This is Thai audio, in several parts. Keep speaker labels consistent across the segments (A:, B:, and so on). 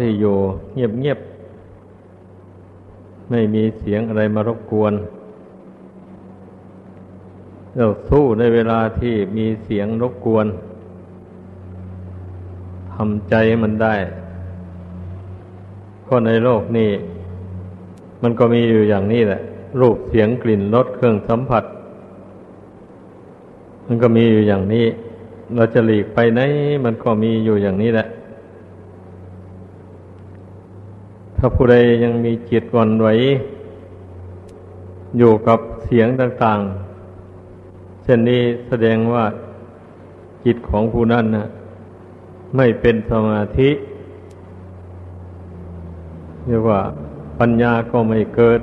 A: ที่อยู่เงียบๆ ไม่มีเสียงอะไรมารบกวน เราสู้ในเวลาที่มีเสียงรบกวนทำใจมันได้เพราะในโลกนี้ มันก็มีอยู่อย่างนี้แหละ รูปเสียงกลิ่นรสเครื่องสัมผัส มันก็มีอยู่อย่างนี้ เราจะหลีกไปไหนมันก็มีอยู่อย่างนี้แหละ ถ้าผู้ใดยังมีจิตวันไหว อยู่กับเสียงต่างๆ เช่นนี้แสดงว่าจิตของผู้นั้นนะไม่เป็นสมาธิเรียกว่าปัญญาก็ไม่เกิด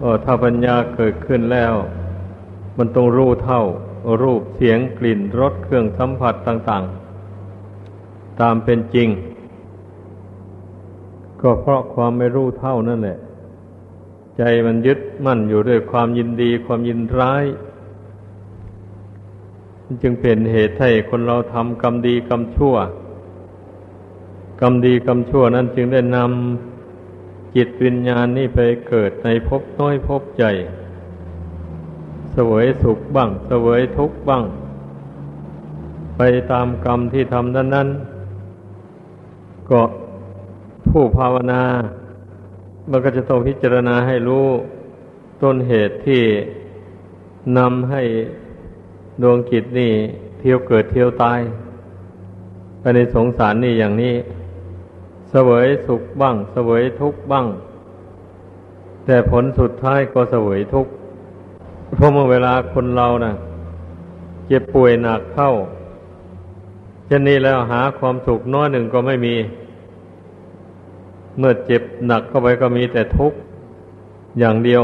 A: ก็ถ้าปัญญาเกิดขึ้นแล้ว มันต้องรู้เท่า รูปเสียงกลิ่นรสเครื่องสัมผัสต่าง ๆ ตามเป็นจริง ก็เพราะความไม่รู้เท่านั่นแหละ ใจมันยึดมั่นอยู่ด้วยความยินดีความยินร้ายจึงเป็นเหตุให้คนเราทำกรรมดีกรรมชั่ว กรรมดีกรรมชั่วนั้นจึงได้นำจิตวิญญาณนี้ไปเกิดในภพน้อยภพใหญ่เสวยสุขบ้างเสวยทุกข์บ้าง ไปตามกรรมที่ทำนั้นนั้นก็ ผู้ภาวนา มันก็จะต้องพิจารณาให้รู้ต้นเหตุที่นำให้ดวงจิตนี่เที่ยวเกิดเที่ยวตายไปในสงสารนี่อย่างนี้ เสวยสุขบ้าง เสวยทุกข์บ้าง แต่ผลสุดท้ายก็เสวยทุกข์เพราะเมื่อเวลาคนเรานะ่ะ เจ็บป่วยหนักเข้าเช่นนี้แล้วหาความสุขน้อยหนึ่งก็ไม่มี เมื่อเจ็บหนักเข้าไปก็มีแต่ทุกข์อย่างเดียว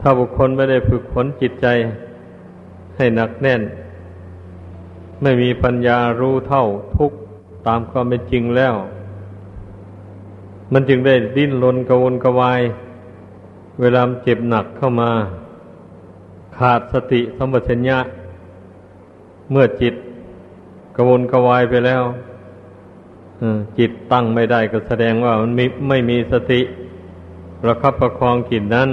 A: ถ้าบุคคลไม่ได้ฝึกฝนจิตใจให้หนักแน่น ไม่มีปัญญารู้เท่าทุกข์ตามความเป็นจริงแล้ว มันจึงได้ดิ้นรนกระวนกระวาย เวลาเจ็บหนักเข้ามา ขาดสติสมบัติญะ เมื่อจิตกระวนกระวายไปแล้ว จิตตั้งไม่ได้ก็แสดงว่ามันไม่ไม่มีสติ ประคับประคองจิตนั้น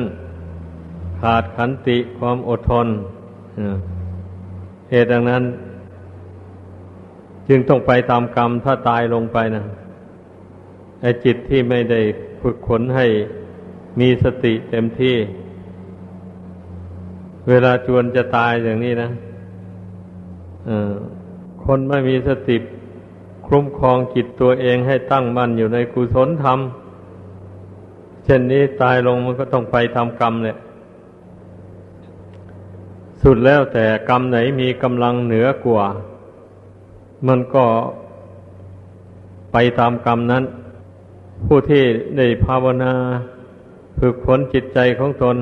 A: ขาดขันติความอดทนเหตุดังนั้น จึงต้องไปตามกรรมถ้าตายลงไปนะไอ้จิตที่ไม่ได้ฝึกขนให้มีสติเต็มที่ เวลาจวนจะตายอย่างนี้นะคนไม่มีสติ คุ้มครองจิตตัวเองให้ตั้งมั่นอยู่ในกุศลธรรม เช่นนี้ตายลงมันก็ต้องไปทำกรรมเนี่ย สุดแล้วแต่กรรมไหนมีกำลังเหนือกว่า มันก็ไปตามกรรมนั้น ผู้ที่ได้ภาวนาฝึกฝนจิตใจของตน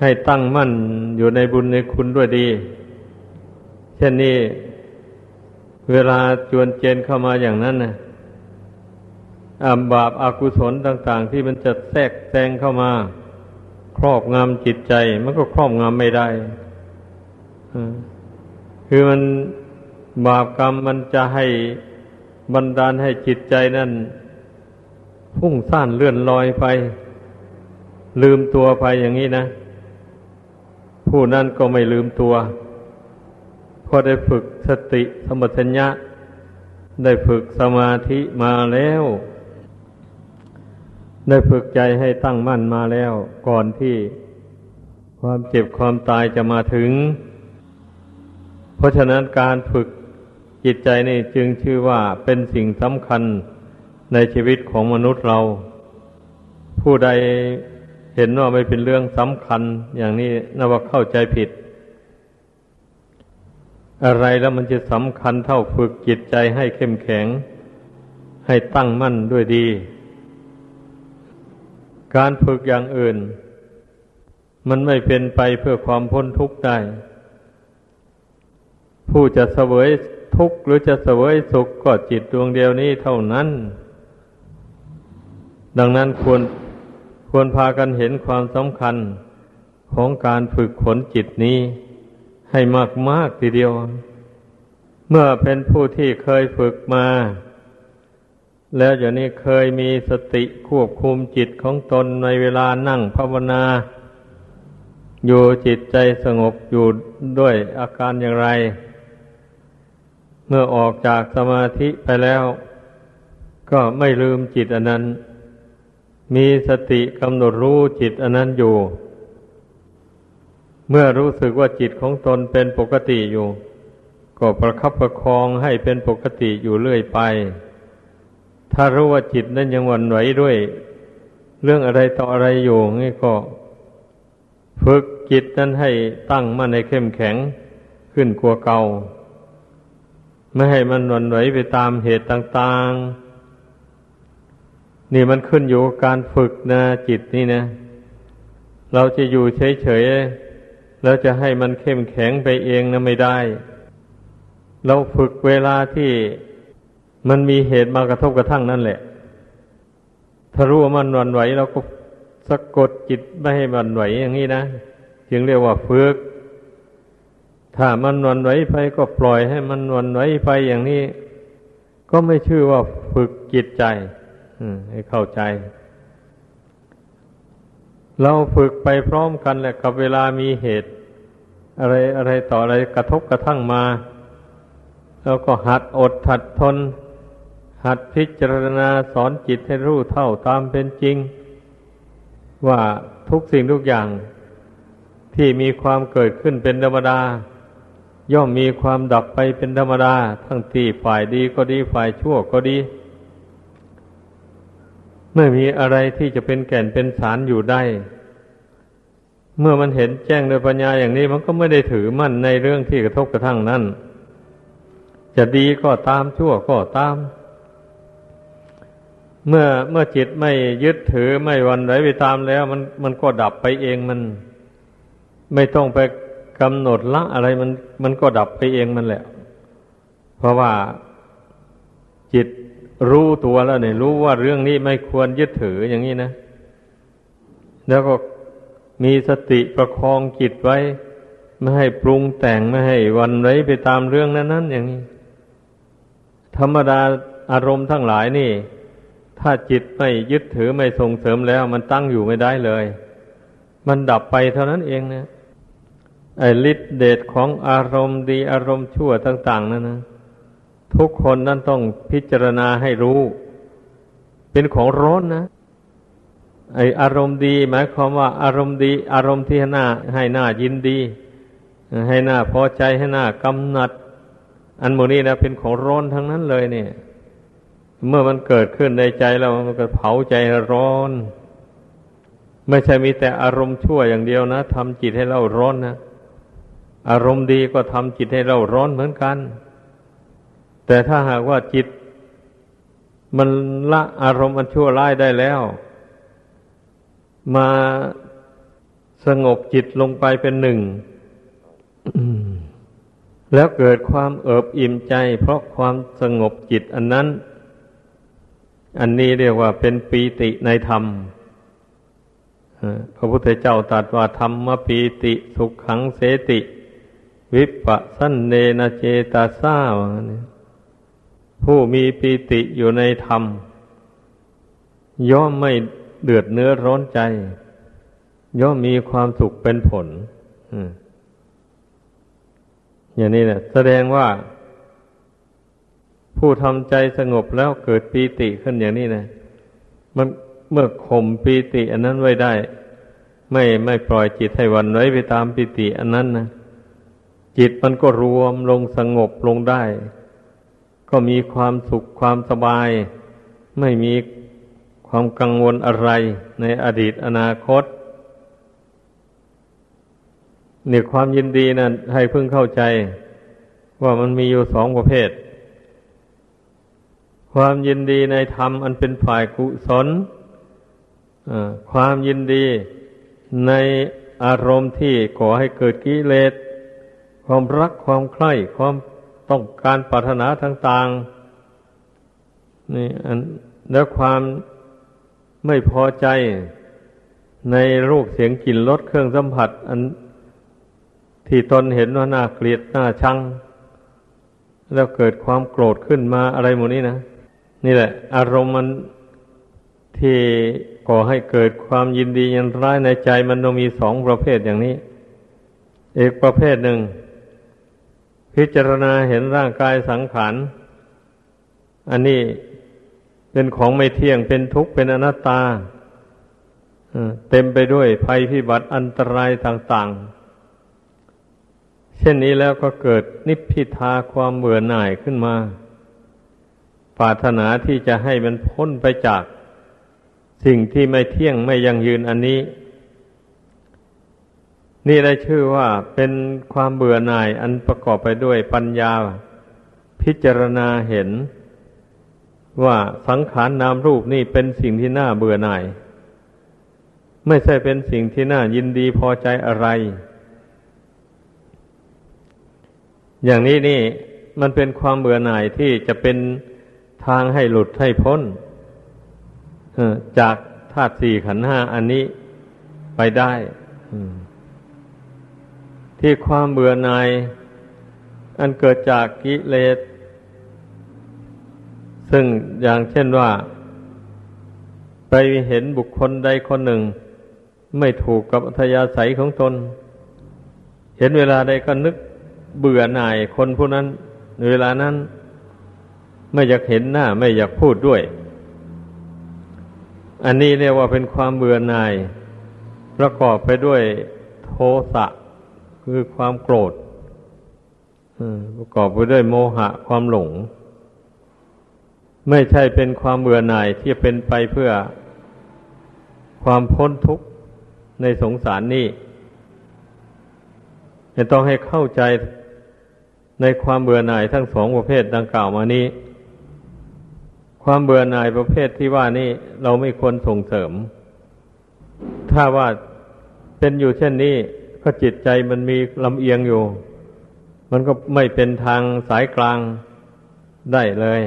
A: ให้ตั้งมั่นอยู่ในบุญในคุณด้วยดี เช่นนี้ เวลาจวนเจนเข้ามาอย่างนั้นนะอาบาปอากุศลต่าง ๆ ที่มันจะแทรกแซงเข้ามา ครอบงำจิตใจ มันก็ครอบงำไม่ได้คือมันบาปกรรมมันจะให้บันดาลให้จิตใจนั่นพุ่งซ่านเลื่อนลอยไป ลืมตัวไปอย่างนี้นะ ผู้นั้นก็ไม่ลืมตัว พอได้ฝึกสติสมัชัญญะ ได้ฝึกสมาธิมาแล้ว ได้ฝึกใจให้ตั้งมั่นมาแล้ว ก่อนที่ความเจ็บความตายจะมาถึง เพราะฉะนั้นการฝึกจิตใจนี่จึงชื่อว่าเป็นสิ่งสำคัญในชีวิตของมนุษย์เรา ผู้ใดเห็นว่าไม่เป็นเรื่องสำคัญอย่างนี้นับว่าเข้าใจผิด อะไรแล้วมันจะสำคัญเท่าฝึกจิตใจให้เข้มแข็ง ให้ตั้งมั่นด้วยดี การฝึกอย่างอื่น มันไม่เป็นไปเพื่อความพ้นทุกข์ได้ ผู้จะเสวยทุกข์หรือจะเสวยสุขก็จิตดวงเดียวนี้เท่านั้น ดังนั้นควรควรพากันเห็นความสำคัญของการฝึกขนจิตนี้ ให้มากมากทีเดียว เมื่อเป็นผู้ที่เคยฝึกมา แล้วอย่างนี้เคยมีสติควบคุมจิตของตนในเวลานั่งภาวนา อยู่จิตใจสงบอยู่ด้วยอาการอย่างไร เมื่อออกจากสมาธิไปแล้ว ก็ไม่ลืมจิตอันนั้น มีสติกำหนดรู้จิตอันนั้นอยู่ เมื่อรู้สึกว่าจิตของตนเป็นปกติอยู่ ก็ประคับประคองให้เป็นปกติอยู่เรื่อยไป ถ้ารู้ว่าจิตนั้นยังวันไหวด้วย เรื่องอะไรต่ออะไรอยู่นี่ก็ฝึกจิตนั้นให้ตั้งมั่นในเข้มแข็งขึ้นกว่าเก่า ไม่ให้มันวันไหวไปตามเหตุต่าง ๆ นี่มันขึ้นอยู่กับการฝึกนะจิตนี่นะ เราจะอยู่เฉยๆ แล้วจะให้มันเข้มแข็งไปเองนะไม่ได้ เราฝึกเวลาที่มันมีเหตุมากระทบกระทั่งนั่นแหละ ถ้ารู้ว่ามันวันไหวเราก็สะกดจิตไม่ให้มันไหวอย่างนี้นะจึงเรียกว่าฝึก ถ้ามันวันไหวไปก็ปล่อยให้มันวันไหวไปอย่างนี้ ก็ไม่ชื่อว่าฝึกจิตใจให้เข้าใจ เราฝึกไปพร้อมกันแหละกับเวลามีเหตุ อะไรอะไรต่ออะไรกระทบกระทั่งมาแล้วก็หัดอดหัดทน หัดพิจารณาสอนจิตให้รู้เท่าตามเป็นจริง ว่าทุกสิ่งทุกอย่างที่มีความเกิดขึ้นเป็นธรรมดา ย่อมมีความดับไปเป็นธรรมดา ทั้งที่ฝ่ายดีก็ดีฝ่ายชั่วก็ดีไม่มีอะไรที่จะเป็นแก่นเป็นสารอยู่ได้ เมื่อมันเห็นแจ้งโดยปัญญาอย่างนี้มันก็ไม่ได้ถือมั่นในเรื่องที่กระทบกระทั่งนั้น จะดีก็ตามชั่วก็ตาม เมื่อเมื่อจิตไม่ยึดถือไม่วันไหวไปตามแล้ว มันมันก็ดับไปเองมัน ไม่ต้องไปกำหนดละอะไรมัน มันก็ดับไปเองมันแหละ เพราะว่าจิตรู้ตัวแล้วเนี่ยรู้ว่าเรื่องนี้ไม่ควรยึดถืออย่างนี้นะ แล้วก็ มีสติประคองจิตไว้ ไม่ให้ปรุงแต่งไม่ให้วันไหวไปตามเรื่องนั้นๆอย่างนี้ ธรรมดาอารมณ์ทั้งหลายนี่ ถ้าจิตไม่ยึดถือไม่ส่งเสริมแล้ว มันตั้งอยู่ไม่ได้เลย มันดับไปเท่านั้นเองนะไอ้ฤทธิเดชของอารมณ์ดีอารมณ์ชั่วต่าง ๆนั่นนะทุกคนนั้นต้องพิจารณาให้รู้ เป็นของร้อนนะ ไออารมณ์ดี หมายความว่าอารมณ์ดี อารมณ์ที่หน้าให้หน้ายินดี ให้หน้าพอใจให้หน้ากำหนัด อันโมนี้นะเป็นของร้อนทั้งนั้นเลยเนี่ย เมื่อมันเกิดขึ้นในใจเรามันก็เผาใจร้อน ไม่ใช่มีแต่อารมณ์ชั่วอย่างเดียวนะทำจิตให้เราร้อนนะอารมณ์ดีก็ทำจิตให้เราร้อนเหมือนกัน แต่ถ้าหากว่าจิต มันละอารมณ์อันชั่วร้ายได้แล้ว มาสงบจิตลงไปเป็นหนึ่ง แล้วเกิดความเอิบอิ่มใจ เพราะความสงบจิตอันนั้น อันนี้เรียกว่าเป็นปีติในธรรมพระพุทธเจ้าตรัสว่าธรรมปีติสุขขังเสติ วิปัสสนเนนะเจตาสาวผู้มีปีติอยู่ในธรรม ย่อมไม่ เดือดเนื้อร้อนใจ ย่อมมีความสุขเป็นผลอย่างนี้เนี่ยแสดงว่า ผู้ทำใจสงบแล้วเกิดปีติขึ้นอย่างนี้นะมันเมื่อข่มปีติ อันนั้นไว้ได้ ไม่ไม่ปล่อยจิตให้วันไว้ไปตามปีติอันนั้นนะจิตมันก็รวมลงสงบลงได้ ก็มีความสุขความสบาย ไม่มี ความกังวลอะไรในอดีตอนาคตนี่ความยินดีนะั้นให้เพิ่งเข้าใจ ว่ามันมีอยู่สองประเภท ความยินดีในธรรมอันเป็นฝ่ายกุศลความยินดีในอารมณ์ที่ก่อให้เกิดกิเลสความรักความใคร่ความต้องการปรารถนาต่างๆนี่อันแล้วความ ไม่พอใจในรูปเสียงกลิ่นรสเครื่องสัมผัส อันที่ตนเห็นว่าน่าเกลียดน่าชัง แล้วเกิดความโกรธขึ้นมาอะไรหมดนี้นะนี่แหละ อารมณ์มันที่ก่อให้เกิดความยินดียินร้ายในใจมันต้องมีสองประเภทอย่างนี้ อีกประเภทหนึ่ง พิจารณาเห็นร่างกายสังขารอันนี้ เป็นของไม่เที่ยงเป็นทุกข์เป็นอนัตตาเต็มไปด้วยภัยพิบัติอันตรายต่าง ๆ เช่นนี้แล้วก็เกิดนิพพิทาความเบื่อหน่ายขึ้นมาปรารถนาที่จะให้มันพ้นไปจาก สิ่งที่ไม่เที่ยงไม่ยั่งยืนอันนี้ นี่ได้ชื่อว่าเป็นความเบื่อหน่ายอันประกอบไปด้วยปัญญา พิจารณาเห็น ว่าสังขารนนามรูปนี่เป็นสิ่งที่น่าเบื่อหน่าย ไม่ใช่เป็นสิ่งที่น่ายินดีพอใจอะไร อย่างนี้นี่มันเป็นความเบื่อหน่ายที่จะเป็นทางให้หลุดให้พ้นจากธาตุสี่ขันห้าอันนี้ไปได้ที่ความเบื่อหน่าย อันเกิดจากกิเลส ซึ่งอย่างเช่นว่า ไปเห็นบุคคลใดคนหนึ่ง ไม่ถูกกับอัธยาศัยของตน เห็นเวลาใดก็นึกเบื่อหน่ายคนผู้นั้น เวลานั้น ไม่อยากเห็นหน้า ไม่อยากพูดด้วย อันนี้เรียกว่าเป็นความเบื่อหน่าย ประกอบไปด้วยโทสะคือความโกรธประกอบไปด้วยโมหะความหลง ไม่ใช่เป็นความเบื่อหน่ายที่เป็นไปเพื่อความพ้นทุกข์ในสงสารนี้จะต้องให้เข้าใจในความเบื่อหน่ายทั้งสองประเภทดังกล่าวมานี้ ความเบื่อหน่ายประเภทที่ว่านี่เราไม่ควรส่งเสริม ถ้าว่าเป็นอยู่เช่นนี้ก็จิตใจมันมีลำเอียงอยู่ มันก็ไม่เป็นทางสายกลางได้เลย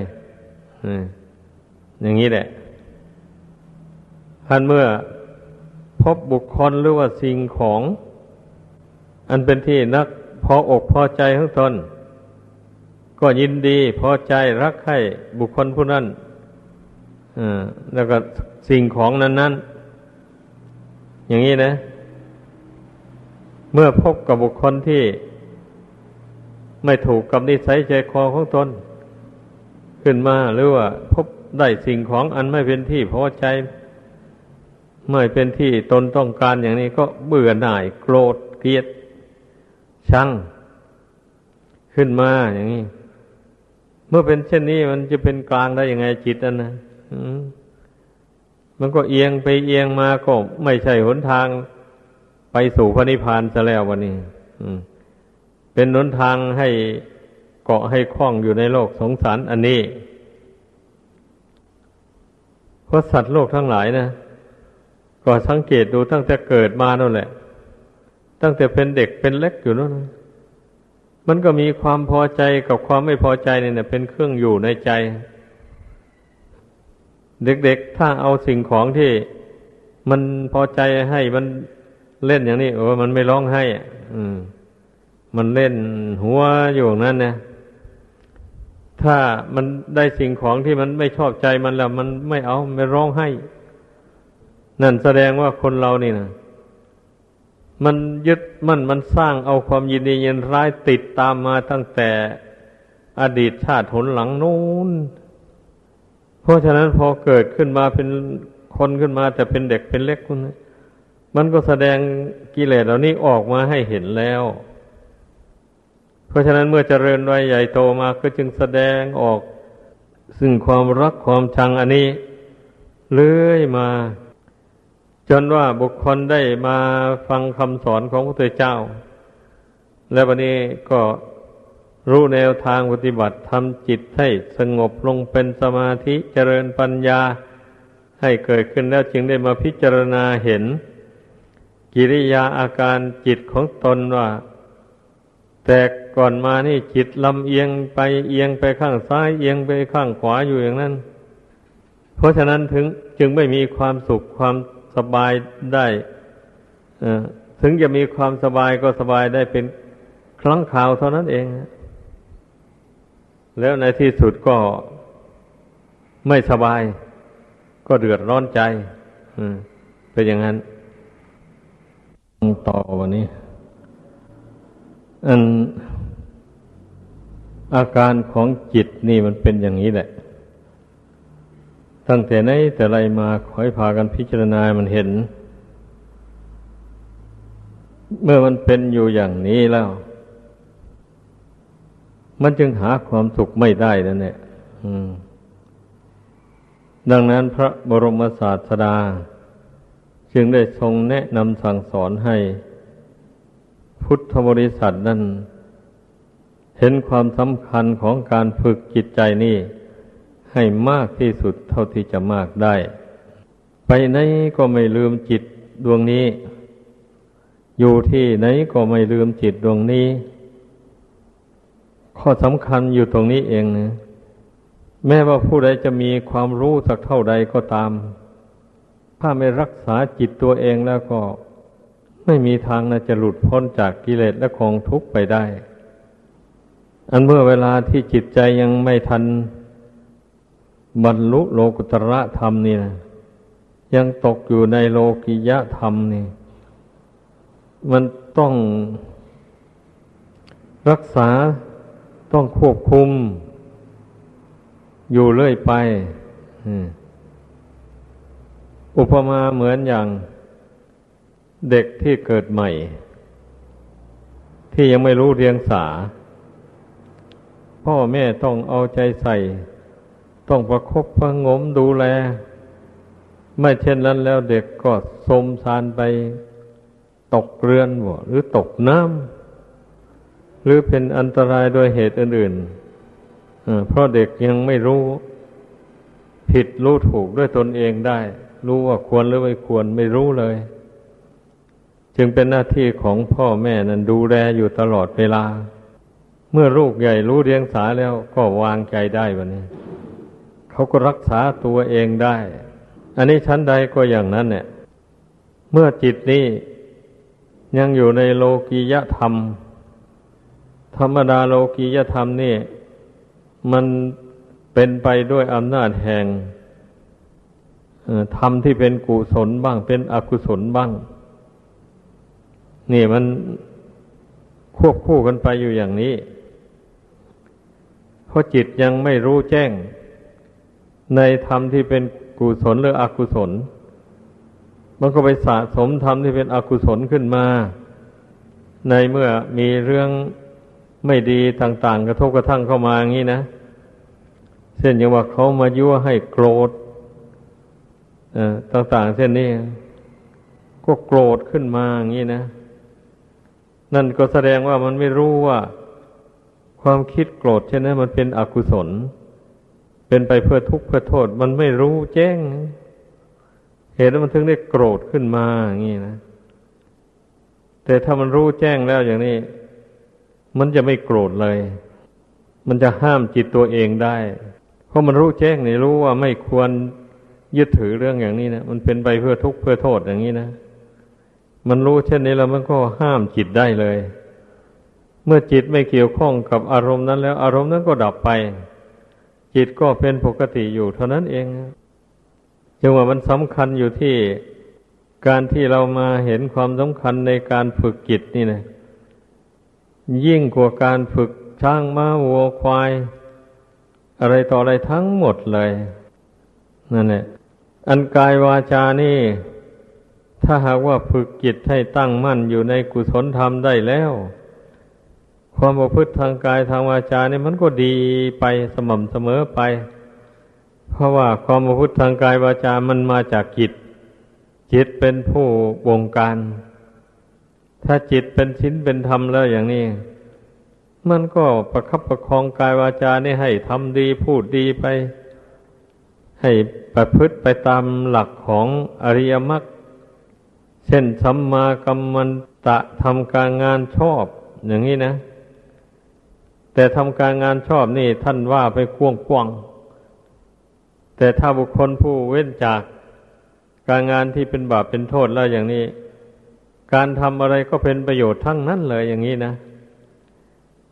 A: อย่างนี้แหละท่านเมื่อพบบุคคลหรือว่าสิ่งของ อันเป็นที่นักพออกพอใจของตนก็ยินดีพอใจรักใคร่บุคคลผู้นั้นแล้วก็สิ่งของนั้นนั้นอย่างนี้นะ เมื่อพบกับบุคคลที่ไม่ถูกกับนิสัยใจคอของตน ขึ้นมา หรือว่า พบได้สิ่งของอันไม่เป็นที่พอใจ ไม่เป็นที่ตนต้องการอย่างนี้ก็เบื่อหน่ายโกรธเกลียดชังขึ้นมาอย่างนี้ เมื่อเป็นเช่นนี้มันจะเป็นกลางได้ยังไงจิตอันนะมันก็เอียงไปเอียงมาก็ไม่ใช่หนทางไปสู่พระนิพพานซะแล้ววันนี้เป็นหนทางให้ เกาะให้คล้องอยู่ในโลกสงสารอันนี้ เพราะสัตว์โลกทั้งหลายนะก็สังเกตดูตั้งแต่เกิดมานั่นแหละ ตั้งแต่เป็นเด็กเป็นเล็กอยู่นั่นมันก็มีความพอใจกับความไม่พอใจเนี่ยเป็นเครื่องอยู่ในใจ เด็กๆถ้าเอาสิ่งของที่มันพอใจให้มันเล่นอย่างนี้โอ้มันไม่ร้องให้ อืม มันเล่นหัวอยู่นั้นเนะ ถ้ามันได้สิ่งของที่มันไม่ชอบใจมันแล้ว มันไม่เอาไม่ร้องให้ นั่นแสดงว่าคนเรานี่นะมันยึดมันมันสร้างเอาความยินดียินร้ายติดตามมาตั้งแต่อดีตชาติหนหลังนู้น เพราะฉะนั้นพอเกิดขึ้นมาเป็นคนขึ้นมาแต่เป็นเด็กเป็นเล็กคนมันก็แสดงกิเลสเหล่านี้ออกมาให้เห็นแล้ว เพราะฉะนั้นเมื่อเจริญวัยใหญ่โตมาก็จึงแสดงออก ซึ่งความรักความชังอันนี้เลื่อยมา จนว่าบุคคลได้มาฟังคำสอนของพระพุทธเจ้า และวันนี้ก็รู้แนวทางปฏิบัติทำจิตให้สงบลงเป็นสมาธิเจริญปัญญาให้เกิดขึ้นแล้วจึงได้มาพิจารณาเห็น กิริยาอาการจิตของตนว่า แตก ก่อนมานี่จิตลำเอียงไปเอียงไปข้างซ้ายเอียงไปข้างขวาอยู่อย่างนั้น เพราะฉะนั้นถึงจึงไม่มีความสุขความสสบายได้ถึงจะมีความสบายก็สบายได้เป็นครั้งคราวเท่านั้นเอง แล้วในที่สุดก็ไม่สบาย ก็เดือดร้อนใจเป็นอย่างนั้น ต่อวันนี้ อัน อาการของจิตนี่มันเป็นอย่างนี้แหละ ตั้งแต่ไหนแต่ไรมาขอให้พากันพิจารณามันเห็น เมื่อมันเป็นอยู่อย่างนี้แล้ว มันจึงหาความสุขไม่ได้นั่นแหละดังนั้นพระบรมศาสดา จึงได้ทรงแนะนำสั่งสอนให้ พุทธบริษัทนั้น เห็นความสำคัญของการฝึกจิตใจนี่ให้มากที่สุดเท่าที่จะมากได้ ไปไหนก็ไม่ลืมจิตดวงนี้ อยู่ที่ไหนก็ไม่ลืมจิตดวงนี้ ข้อสำคัญอยู่ตรงนี้เองนะแม้ว่าผู้ใดจะมีความรู้สักเท่าใดก็ตาม ถ้าไม่รักษาจิตตัวเองแล้วก็ ไม่มีทางนะจะหลุดพ้นจากกิเลสและของทุกข์ไปได้ อันเมื่อเวลาที่จิตใจยังไม่ทันบรรลุโลกุตระธรรมนี่นะยังตกอยู่ในโลกิยะธรรมนี่ มันต้องรักษาต้องควบคุม อยู่เรื่อยไปอุปมาเหมือนอย่างเด็กที่เกิดใหม่ ที่ยังไม่รู้เรียงสา พ่อแม่ต้องเอาใจใส่ ต้องประคบประงมดูแล ไม่เช่นนั้นแล้วเด็กก็สมสารไปตกเรือนบ่หรือตกน้ำหรือเป็นอันตรายโดยเหตุอื่นๆเพราะเด็กยังไม่รู้ ผิดรู้ถูกด้วยตนเองได้ รู้ว่าควรหรือไม่ควรไม่รู้เลย จึงเป็นหน้าที่ของพ่อแม่นั้นดูแลอยู่ตลอดเวลา มื่อลูกใหญ่รู้เรียงสาแล้วก็วางใจได้วันนี้ เขาก็รักษาตัวเองได้ อันนี้ชั้นใดก็อย่างนั้นเนี่ย เมื่อจิตนี้ยังอยู่ในโลกียธรรม ธรรมดาโลกียธรรมนี่ มันเป็นไปด้วยอำนาจแห่งธรรมที่เป็นกุศลบ้าง เป็นอกุศลบ้าง นี่มันควบคู่กันไปอยู่อย่างนี้ เพราะจิตยังไม่รู้แจ้ง ในธรรมที่เป็นกุศลหรืออกุศล มันก็ไปสะสมธรรมที่เป็นอกุศลขึ้นมา ในเมื่อมีเรื่องไม่ดีต่างๆ กระทบกระทั่งเข้ามาอย่างนี้นะเช่นอย่างว่าเขามายั่วให้โกรธต่าง ๆ เช่นนี้ก็โกรธขึ้นมาอย่างนี้นะ นั่นก็แสดงว่ามันไม่รู้ว่า ความคิดโกรธเช่นนั้นมันเป็นอกุศล เป็นไปเพื่อทุกข์เพื่อโทษ มันไม่รู้แจ้ง เหตุแล้วมันถึงได้โกรธขึ้นมาอย่างนี้นะ แต่ถ้ามันรู้แจ้งแล้วอย่างนี้ มันจะไม่โกรธเลย มันจะห้ามจิตตัวเองได้ เพราะมันรู้แจ้งนี่รู้ว่าไม่ควรยึดถือเรื่องอย่างนี้นะมันเป็นไปเพื่อทุกข์เพื่อโทษอย่างนี้นะ มันรู้เช่นนี้แล้วมันก็ห้ามจิตได้เลย เมื่อจิตไม่เกี่ยวข้องกับอารมณ์นั้นแล้ว อารมณ์นั้นก็ดับไป จิตก็เป็นปกติอยู่เท่านั้นเองจึงว่ามันสำคัญอยู่ที่การที่เรามาเห็นความสำคัญในการฝึกจิตนี่นะยิ่งกว่าการฝึกช้างม้าวัวควาย อะไรต่ออะไรทั้งหมดเลยนั่นแหละอันกายวาจานี่ ถ้าหากว่าฝึกจิตให้ตั้งมั่นอยู่ในกุศลธรรมได้แล้ว ความประพฤติทางกายทางวาจาเนี่ยมันก็ดีไปสม่ำเสมอไป เพราะว่าความประพฤติทางกายวาจามันมาจากจิต จิตเป็นผู้บงการ ถ้าจิตเป็นชิ้นเป็นธรรมแล้วอย่างนี้ มันก็ประคับประคองกายวาจานี่ให้ทำดีพูดดีไป ให้ประพฤติไปตามหลักของอริยมรรคเช่นสัมมากัมมันตะทำการงานชอบอย่างนี้นะ แต่ทำการงานชอบนี่ท่านว่าไปกว้างกวงแต่ถ้าบุคคลผู้เว้นจากการงานที่เป็นบาปเป็นโทษแล้วอย่างนี้ การทำอะไรก็เป็นประโยชน์ทั้งนั้นเลยอย่างนี้นะ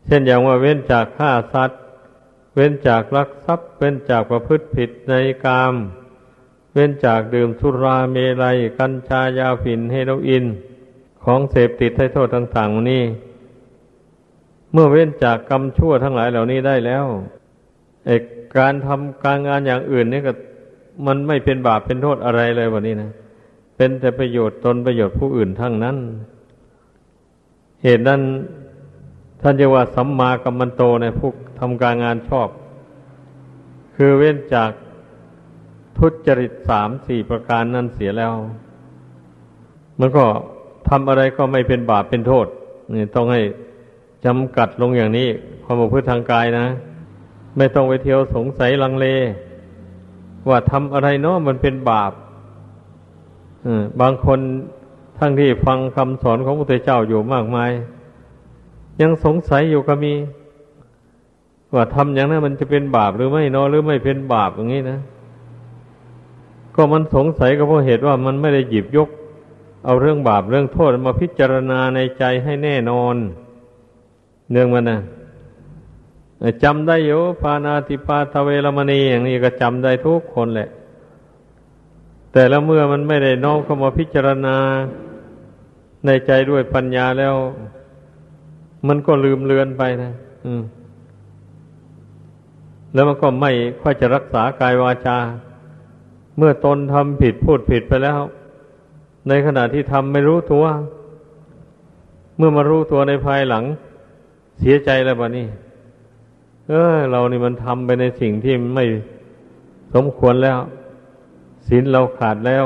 A: เช่นอย่างว่าเว้นจากฆ่าสัตว์ เว้นจากลักทรัพย์ เว้นจากประพฤติผิดในกาม เว้นจากดื่มสุราเมลัย กัญชายาฝิ่นเฮโรอีนของเสพติดให้โทษต่างๆนี้ เมื่อเว้นจากกรรมชั่วทั้งหลายเหล่านี้ได้แล้วเอกการทำการงานอย่างอื่นนี่ก็ มันไม่เป็นบาปเป็นโทษอะไรเลยวันนี้นะเป็นแต่ประโยชน์ตนประโยชน์ผู้อื่นทั้งนั้น เหตุนั้นท่านจะว่าสัมมากัมมันโตในผู้ทำการงานชอบ คือเว้นจากทุจริตสามสี่ประการนั้นเสียแล้ว มันก็ทำอะไรก็ไม่เป็นบาปเป็นโทษนี่ต้องให้ จำกัดลงอย่างนี้ความประพฤติทางกายนะ ไม่ต้องไปเที่ยวสงสัยลังเล ว่าทำอะไรเนาะมันเป็นบาปบางคนทั้งที่ฟังคำสอนของพระพุทธเจ้าอยู่มากมาย ยังสงสัยอยู่ก็มี ว่าทำอย่างนั้นมันจะเป็นบาปหรือไม่เนาะหรือไม่เป็นบาปอย่างนี้นะก็มันสงสัยก็เพราะเหตุว่ามันไม่ได้หยิบยก เอาเรื่องบาปเรื่องโทษมาพิจารณาในใจให้แน่นอน เนื่องมันนะจำได้อยู่ปานาติปาทเวรมณีอย่างนี้ก็จำได้ทุกคนแหละ แต่แล้วเมื่อมันไม่ได้น้อมเข้ามาพิจารณาในใจด้วยปัญญาแล้ว มันก็ลืมเลือนไปนะอืม แล้วมันก็ไม่ค่อยจะรักษากายวาจา เมื่อตนทำผิดพูดผิดไปแล้ว ในขณะที่ทำไม่รู้ตัว เมื่อมารู้ตัวในภายหลัง เสียใจแล้วบ้านี้ เออเรานี่มันทำไปในสิ่งที่ไม่สมควรแล้วศีลเราขาดแล้ว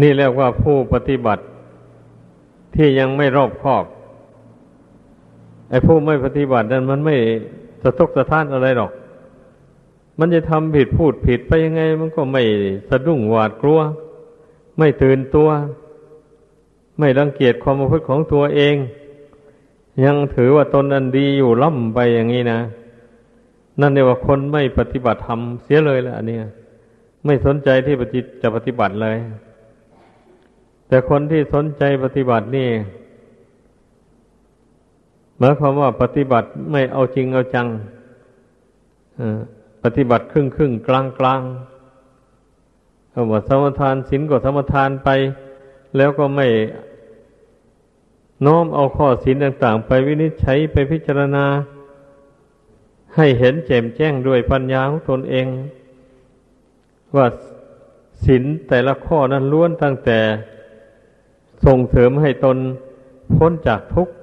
A: นี่เรียกว่าผู้ปฏิบัติ ที่ยังไม่รอบคอบไอ้ผู้ไม่ปฏิบัตินั้นมันไม่สะทกสะท้านอะไรหรอก มันจะทำผิดพูดผิดไปยังไง มันก็ไม่สะดุ้งหวาดกลัว ไม่ตื่นตัว ไม่รังเกียจความประพฤติของตัวเอง ยังถือว่าตนนั้นดีอยู่ล่ำไปอย่างนี้นะ นั่นเรียกว่าคนไม่ปฏิบัติธรรมเสียเลยแหละอันนี้ไม่สนใจที่ปฏิจะปฏิบัติเลย แต่คนที่สนใจปฏิบัตินี่หมายความว่าปฏิบัติไม่เอาจริงเอาจังปฏิบัติครึ่งครึ่งกลางกลางคำว่าสมทานศีลก็สมทานไป แล้วก็ไม่ น้อมเอาข้อศีลต่างๆ ไปวินิจฉัยไปพิจารณา ให้เห็นแจ่มแจ้งด้วยปัญญาของตนเอง ว่าศีลแต่ละข้อนั้นล้วนตั้งแต่ส่งเสริมให้ตนพ้นจากทุกข์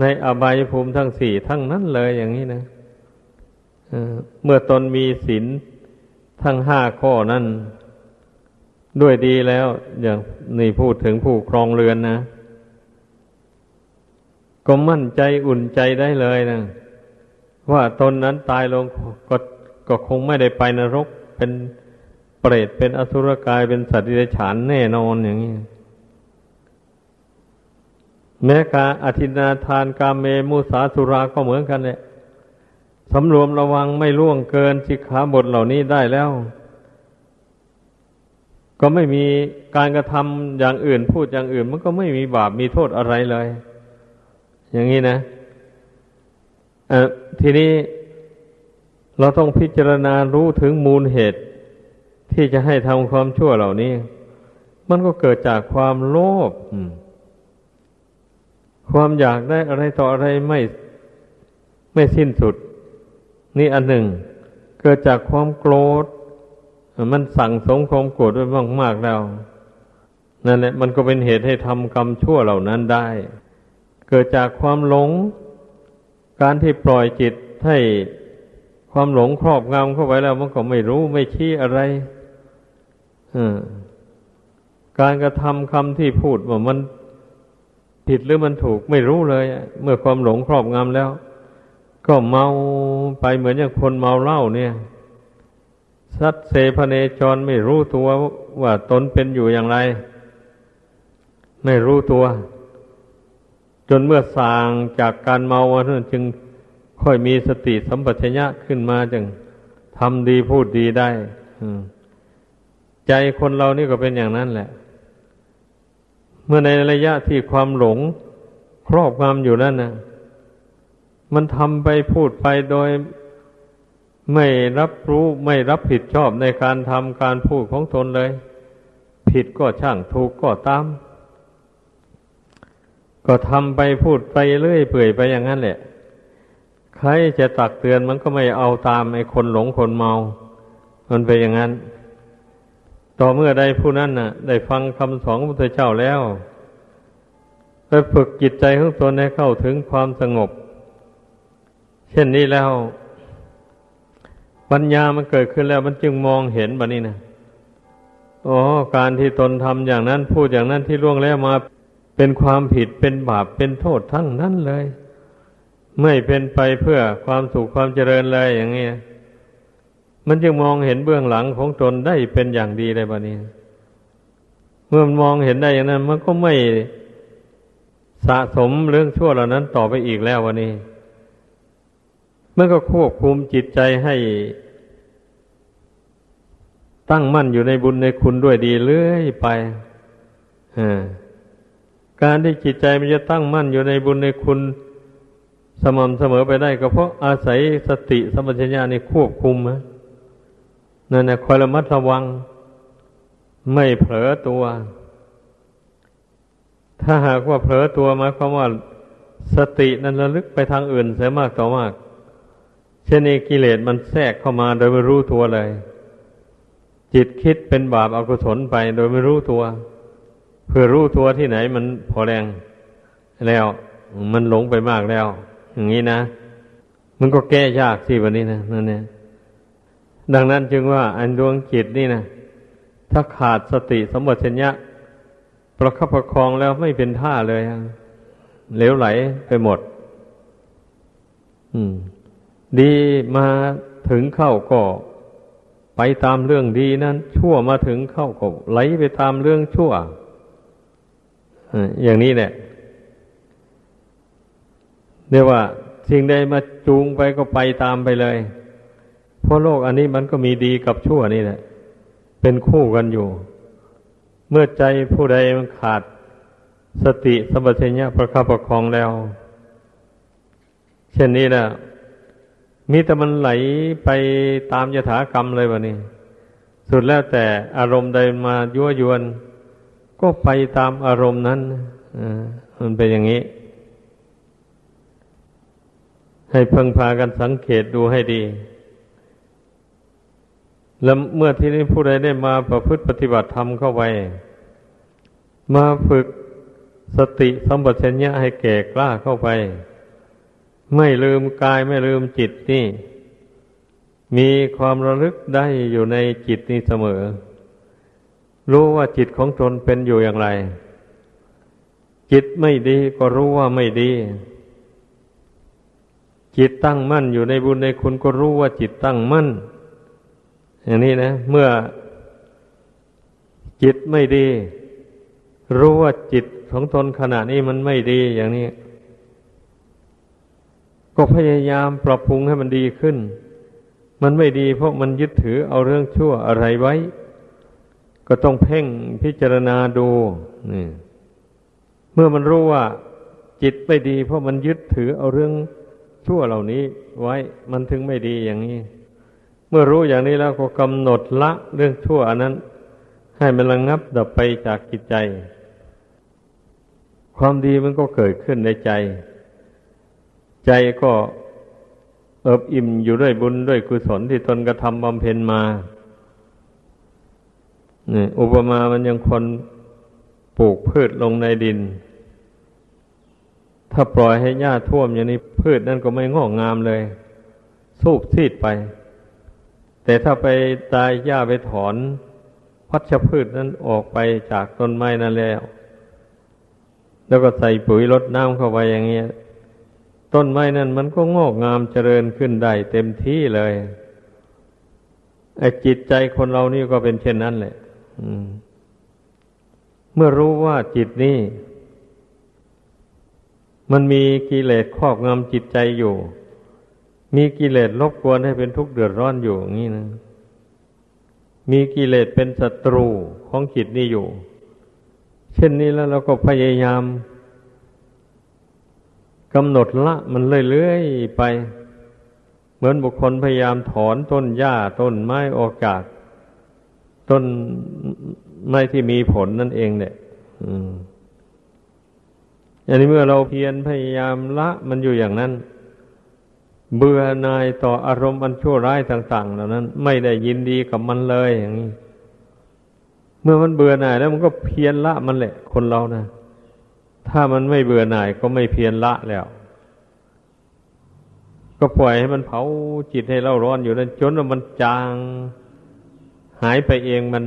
A: ในอบายภูมิทั้งสี่ทั้งนั้นเลยอย่างนี้นะเมื่อตนมีศีลทั้งห้าข้อนั้น ด้วยดีแล้ว อย่างนี่พูดถึงผู้ครองเรือนนะ ก็มั่นใจอุ่นใจได้เลยนะว่าตนนั้นตายลงก็ก็คงไม่ได้ไปนรกเป็นเปรตเป็นอสุรกายเป็นสัตว์ดิฉานแน่นอนอย่างนี้แม้การอธินาทานกาเมมุสาสุราก็เหมือนกันแหละสำรวมระวังไม่ล่วงเกินสิกขาบทเหล่านี้ได้แล้ว ก็ไม่มีการกระทำอย่างอื่นพูดอย่างอื่น มันก็ไม่มีบาปมีโทษอะไรเลย อย่างนี้นะทีนี้เราต้องพิจารณารู้ถึงมูลเหตุ ที่จะให้ทำความชั่วเหล่านี้ มันก็เกิดจากความโลภความอยากได้อะไรต่ออะไรไม่ไม่สิ้นสุด นี่อันหนึ่ง เกิดจากความโกรธ มันสั่งสมความโกรธไว้มากๆแล้ว นั่นแหละมันก็เป็นเหตุให้ทำกรรมชั่วเหล่านั้นได้ เกิดจากความหลง การที่ปล่อยจิตให้ความหลงครอบงำเข้าไปแล้วมันก็ไม่รู้ไม่ชี้อะไรการกระทำคำที่พูดว่ามันผิดหรือมันถูกไม่รู้เลย เมื่อความหลงครอบงำแล้ว ก็เมาไปเหมือนอย่างคนเมาเหล้าเนี่ยสัตเสพเนจรไม่รู้ตัวว่าตนเป็นอยู่อย่างไร ไม่รู้ตัว จนเมื่อสางจากการเมานั้นจึงค่อยมีสติสัมปชัญญะขึ้นมาจึงทำดีพูดดีได้ใจคนเรานี่ก็เป็นอย่างนั้นแหละ เมื่อในระยะที่ความหลงครอบงำอยู่นั่นนะมันทำไปพูดไปโดยไม่รับรู้ไม่รับผิดชอบในการทำการพูดของตนเลย ผิดก็ช่างถูกก็ตาม ก็ทำไปพูดไปเรื่อยเปื่อยไปอย่างนั้นแหละ ใครจะตักเตือนมันก็ไม่เอาตามไอ้คนหลงคนเมา มันไปอย่างนั้น ต่อเมื่อใดผู้นั้นน่ะ ได้ฟังคำสอนของพระเจ้าแล้วไปฝึกจิตใจของตนให้เข้าถึงความสงบ เช่นนี้แล้ว ปัญญามันเกิดขึ้นแล้วมันจึงมองเห็นแบบนี้นะอ๋อการที่ตนทำอย่างนั้นพูดอย่างนั้นที่ล่วงแล้วมา เป็นความผิดเป็นบาปเป็นโทษทั้งนั้นเลย ไม่เป็นไปเพื่อความสุขความเจริญเลยอย่างนี้มันจึงมองเห็นเบื้องหลังของตนได้เป็นอย่างดีเลยบะนี้ เมื่อมันมองเห็นได้อย่างนั้น มันก็ไม่สะสมเรื่องชั่วเหล่านั้นต่อไปอีกแล้ววันนี้ มันก็ควบคุมจิตใจให้ตั้งมั่นอยู่ในบุญในคุณด้วยดีเรื่อยไป การที่จิตใจมันจะตั้งมั่นอยู่ในบุญในคุณสม่ำเสมอไปได้ก็เพราะอาศัยสติสมัญญาในควบคุมนะนั่นแหละคอยระมัดระวัง ไม่เผลอตัว ถ้าหากว่าเผลอตัวมาความว่าสตินั้นระลึกไปทางอื่นเสียมากต่อมาก เช่นนี้กิเลสมันแทรกเข้ามาโดยไม่รู้ตัวเลย จิตคิดเป็นบาปอากุศลไปโดยไม่รู้ตัวเพื่อรู้ตัวที่ไหนมันพอแรงแล้ว มันหลงไปมากแล้ว อย่างนี้นะ มันก็แก้ยากสิวันนี้นะนั่นเนี่ยดังนั้นจึงว่าอันดวงจิตนี่นะถ้าขาดสติสมบัติเชญะประคับประคองแล้วไม่เป็นท่าเลยเหลวไหลไปหมด อืม ดีมาถึงเข้าก็ไปตามเรื่องดีนั้น ชั่วมาถึงเข้าก็ไหลไปตามเรื่องชั่ว อย่างนี้แหละเรียกว่าสิ่งใดมาจูงไปก็ไปตามไปเลย เพราะโลกอันนี้มันก็มีดีกับชั่วนี่แหละ เป็นคู่กันอยู่ เมื่อใจผู้ใดมันขาดสติสมัชัญญะประคับประคองแล้ว เช่นนี้นะมีแต่มันไหลไปตามยถากรรมเลยวะนี่สุดแล้วแต่อารมณ์ใดมายั่วยวน ก็ไปตามอารมณ์นั้นมันเป็นอย่างนี้ ให้เพิ่งพากันสังเกตดูให้ดี แล้วเมื่อที่นี้ผู้ใดได้มาประพฤติปฏิบัติธรรมเข้าไป มาฝึกสติสัมปชัญญะให้แก่กล้าเข้าไป ไม่ลืมกายไม่ลืมจิตนี่ มีความระลึกได้อยู่ในจิตนี้เสมอ รู้ว่าจิตของตนเป็นอยู่อย่างไร จิตไม่ดีก็รู้ว่าไม่ดี จิตตั้งมั่นอยู่ในบุญในคุณก็รู้ว่าจิตตั้งมั่น อย่างนี้นะ เมื่อจิตไม่ดี รู้ว่าจิตของตนขณะนี้มันไม่ดีอย่างนี้ ก็พยายามปรับปรุงให้มันดีขึ้น มันไม่ดีเพราะมันยึดถือเอาเรื่องชั่วอะไรไว้ ก็ต้องเพ่งพิจารณาดูนี่เมื่อมันรู้ว่าจิตไม่ดี เพราะมันยึดถือเอาเรื่องชั่วเหล่านี้ไว้มันถึงไม่ดีอย่างนี้ เมื่อรู้อย่างนี้แล้วก็กำหนดละเรื่องชั่วอันนั้น ให้มันระงงับดับไปจากจิตใจ ความดีมันก็เกิดขึ้นในใจ ใจก็เอิบอิ่มอยู่ด้วยบุญด้วยกุศลที่ตนกระทำบำเพ็ญมา นี่อุปมามันยังคนปลูกพืชลงในดิน ถ้าปล่อยให้หญ้าท่วมอย่างนี้พืชนั่นก็ไม่งอกงามเลย สูบซีดไป แต่ถ้าไปตายหญ้าไปถอนพัชพืชนั้นออกไปจากต้นไม้นั่นแล้ว แล้วก็ใส่ปุ๋ยลดน้ำเข้าไปอย่างเงี้ย ต้นไม้นั่นมันก็งอกงามเจริญขึ้นได้เต็มที่เลยไอ้จิตใจคนเรานี่ก็เป็นเช่นนั้นแหละ เมื่อรู้ว่าจิตนี้ มันมีกิเลสครอบงำจิตใจอยู่ มีกิเลสรบกวนให้เป็นทุกข์เดือดร้อนอยู่อย่างนี้นะ มีกิเลสเป็นศัตรูของจิตนี่อยู่ เช่นนี้แล้วเราก็พยายามกำหนดละมันเรื่อยๆไป เหมือนบุคคลพยายามถอนต้นหญ้าต้นไม้ออกจาก ต้นไม้ที่มีผลนั่นเองเนี่ยอันนี้เมื่อเราเพียรพยายามละมันอยู่อย่างนั้น เบื่อนายต่ออารมณ์อันชั่วร้ายต่าง ๆ เหล่านั้น ไม่ได้ยินดีกับมันเลยอย่างนี้เมื่อมันเบื่อหน่ายแล้วมันก็เพียรละมันแหละ คนเรานะถ้ามันไม่เบื่อหน่ายก็ไม่เพียรละแล้ว ก็ปล่อยให้มันเผาจิตให้เราร้อนอยู่นั้นจนว่ามันจาง หายไปเองมัน